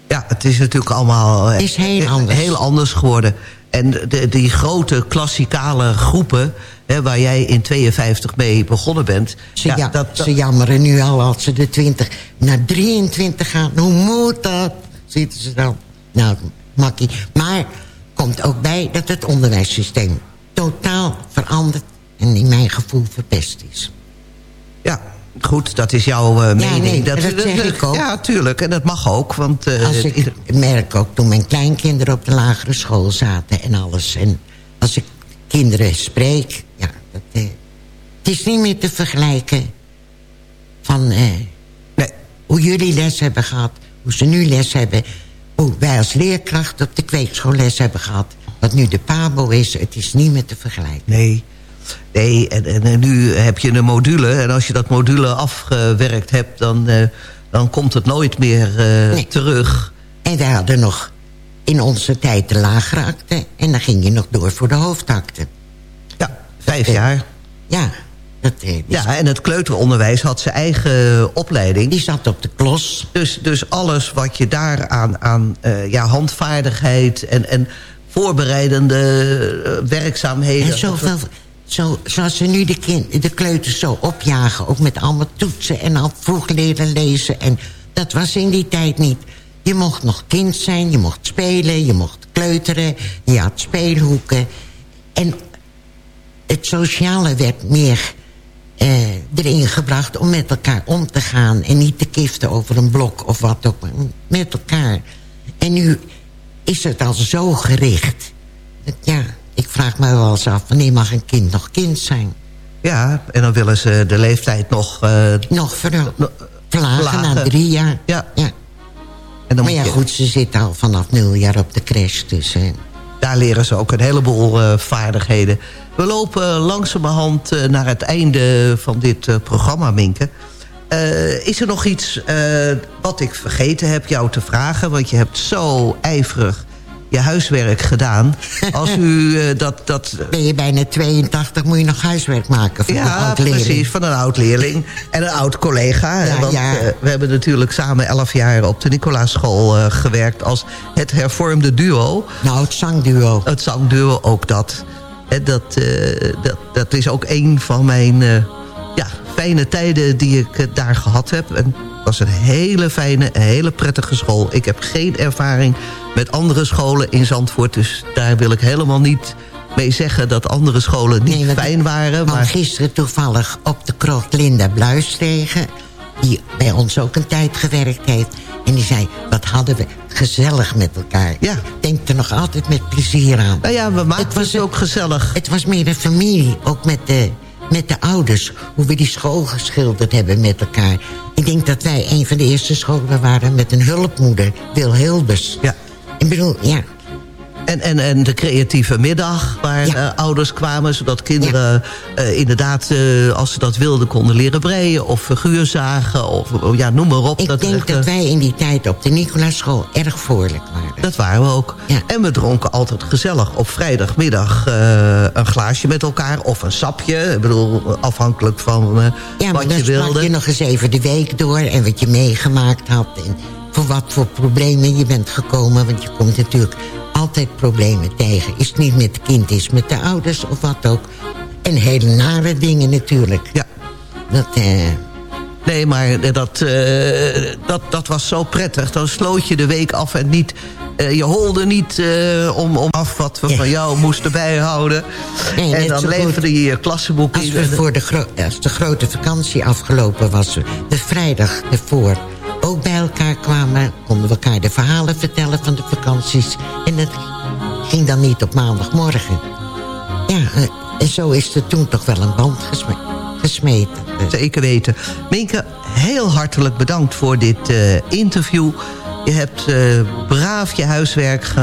ja, het is natuurlijk allemaal... Is heel anders. Heel anders geworden. En de, die grote klassikale groepen... Hè, waar jij in 52 mee begonnen bent... Ze, ja, dat, ze jammeren nu al als ze de 20 naar 23 gaan. Hoe moet dat? Zitten ze dan. Nou, makkie. Maar komt ook bij dat het onderwijssysteem totaal veranderd... en in mijn gevoel verpest is. ja, goed, dat is jouw eh, mening. nee, dat zeg ik ook. Ja, tuurlijk. En dat mag ook, want... eh, Als ik ieder- merk ook toen mijn kleinkinderen op de lagere school zaten en alles. En als ik kinderen spreek, eh, het is niet meer te vergelijken van eh, nee, hoe jullie les hebben gehad, hoe ze nu les hebben, hoe wij als leerkracht op de kweekschool les hebben gehad. Wat nu de PABO is, het is niet meer te vergelijken. Nee, nee en, en, en nu heb je een module... en als je dat module afgewerkt hebt... dan, eh, dan komt het nooit meer Nee. terug. En wij hadden nog in onze tijd de lagere akte en dan ging je nog door voor de hoofdakte. Vijf Eh, jaar. Ja, dat, eh, Ja, en het kleuteronderwijs had zijn eigen opleiding. die zat op de klos. Dus, dus alles wat je daar aan, aan eh, ja, handvaardigheid... En, en voorbereidende eh, werkzaamheden. En zoveel, zo, zoals ze nu de, kind, de kleuters zo opjagen. Ook met allemaal toetsen en al vroeg leren lezen. En dat was in die tijd niet. Je mocht nog kind zijn, je mocht spelen, je mocht kleuteren. Je had speelhoeken. En het sociale werd meer eh, erin gebracht om met elkaar om te gaan. En niet te kiften over een blok of wat ook. Met elkaar. En nu is het al zo gericht. Dat, ja, ik vraag me wel eens af, wanneer mag een kind nog kind zijn? Ja, en dan willen ze de leeftijd nog... eh, Nog ver, verlagen verlagen. na drie jaar. Ja. ja. En dan maar ja, je- goed, ze zitten al vanaf nul jaar op de crash. Dus, eh, Daar leren ze ook een heleboel eh, vaardigheden. We lopen langzamerhand eh, naar het einde van dit eh, programma, Minke. Eh, is er nog iets wat ik vergeten heb jou te vragen? Want je hebt zo ijverig je huiswerk gedaan. Als u eh, dat... dat ben je bijna 82, moet je nog huiswerk maken van een ja, oud-leerling. precies, van een oud-leerling en een oud-collega. Ja, want ja. eh, we hebben natuurlijk samen elf jaar op de Nicolaaschool eh, gewerkt... als het hervormde duo. Nou, het zangduo. Het zangduo, ook dat. Dat, eh, dat. Dat is ook een van mijn eh, ja, fijne tijden die ik eh, daar gehad heb. En het was een hele fijne, een hele prettige school. Ik heb geen ervaring met andere scholen in Zandvoort... dus daar wil ik helemaal niet mee zeggen dat andere scholen niet Nee, fijn waren. Maar gisteren toevallig op de krocht Linda Bluis tegen... die bij ons ook een tijd gewerkt heeft. En die zei, wat hadden we gezellig met elkaar. Ja. Ik denk er nog altijd met plezier aan. nou ja, we maakten het ook gezellig. Het was meer een familie, ook met de, met de ouders. Hoe we die school geschilderd hebben met elkaar. Ik denk dat wij een van de eerste scholen waren met een hulpmoeder, Wil Hilbers. Ja. Ik bedoel, ja, En, en, en de creatieve middag waar Ja. eh, ouders kwamen... zodat kinderen eh, inderdaad, eh, als ze dat wilden, konden leren breien... of figuur zagen, of oh, ja, noem maar op. ik denk echt, dat wij in die tijd op de Nicolaaschool erg voorlijk waren. Dat waren we ook. Ja. En we dronken altijd gezellig op vrijdagmiddag een glaasje met elkaar... of een sapje, ik bedoel, afhankelijk van eh, Ja, maar wat dan je wilde. je nog eens even de week door... en wat je meegemaakt had en voor wat voor problemen je bent gekomen. Want je komt natuurlijk altijd problemen tegen. Is het niet met het kind, is het met de ouders of wat ook. En hele nare dingen natuurlijk. Ja. Dat, eh, Nee, maar dat, eh, dat, dat was zo prettig. Dan sloot je de week af en niet... eh, je holde niet eh, om, om af wat we Ja. van jou moesten bijhouden. Nee, en dan leverde je je klassenboek als, in. voor de als de grote vakantie afgelopen was... de vrijdag ervoor ook bij elkaar kwamen... konden we elkaar de verhalen vertellen van de vakanties. En dat ging dan niet op maandagmorgen. Ja, eh, en zo is er toen toch wel een band gesme- gesmeten. Zeker weten. Minke, heel hartelijk bedankt voor dit eh, interview. Je hebt eh, braaf je huiswerk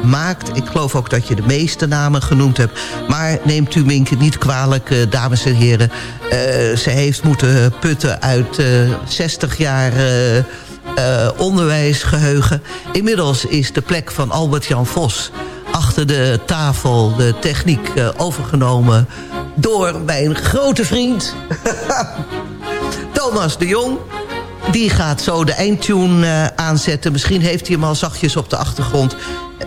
gemaakt. Ik geloof ook dat je de meeste namen genoemd hebt. Maar neemt u Minke niet kwalijk, eh, dames en heren. Eh, ze heeft moeten putten uit eh 60 jaar... eh, eh, onderwijsgeheugen. Inmiddels is de plek van Albert-Jan Vos achter de tafel, de techniek, overgenomen door mijn grote vriend Thomas de Jong. Die gaat zo de eindtune eh, aanzetten. Misschien heeft hij hem al zachtjes op de achtergrond.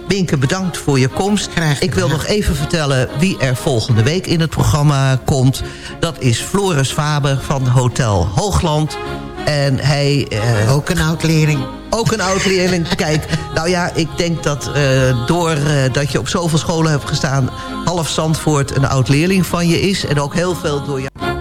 Binke, bedankt voor je komst. Ik wil nog even vertellen wie er volgende week in het programma komt. Dat is Floris Faber van Hotel Hoogland. En hij... eh, Ook een oud-leerling. ook een oud-leerling. Kijk, nou ja, ik denk dat eh doordat dat je op zoveel scholen hebt gestaan... half Zandvoort een oud-leerling van je is. En ook heel veel door jou.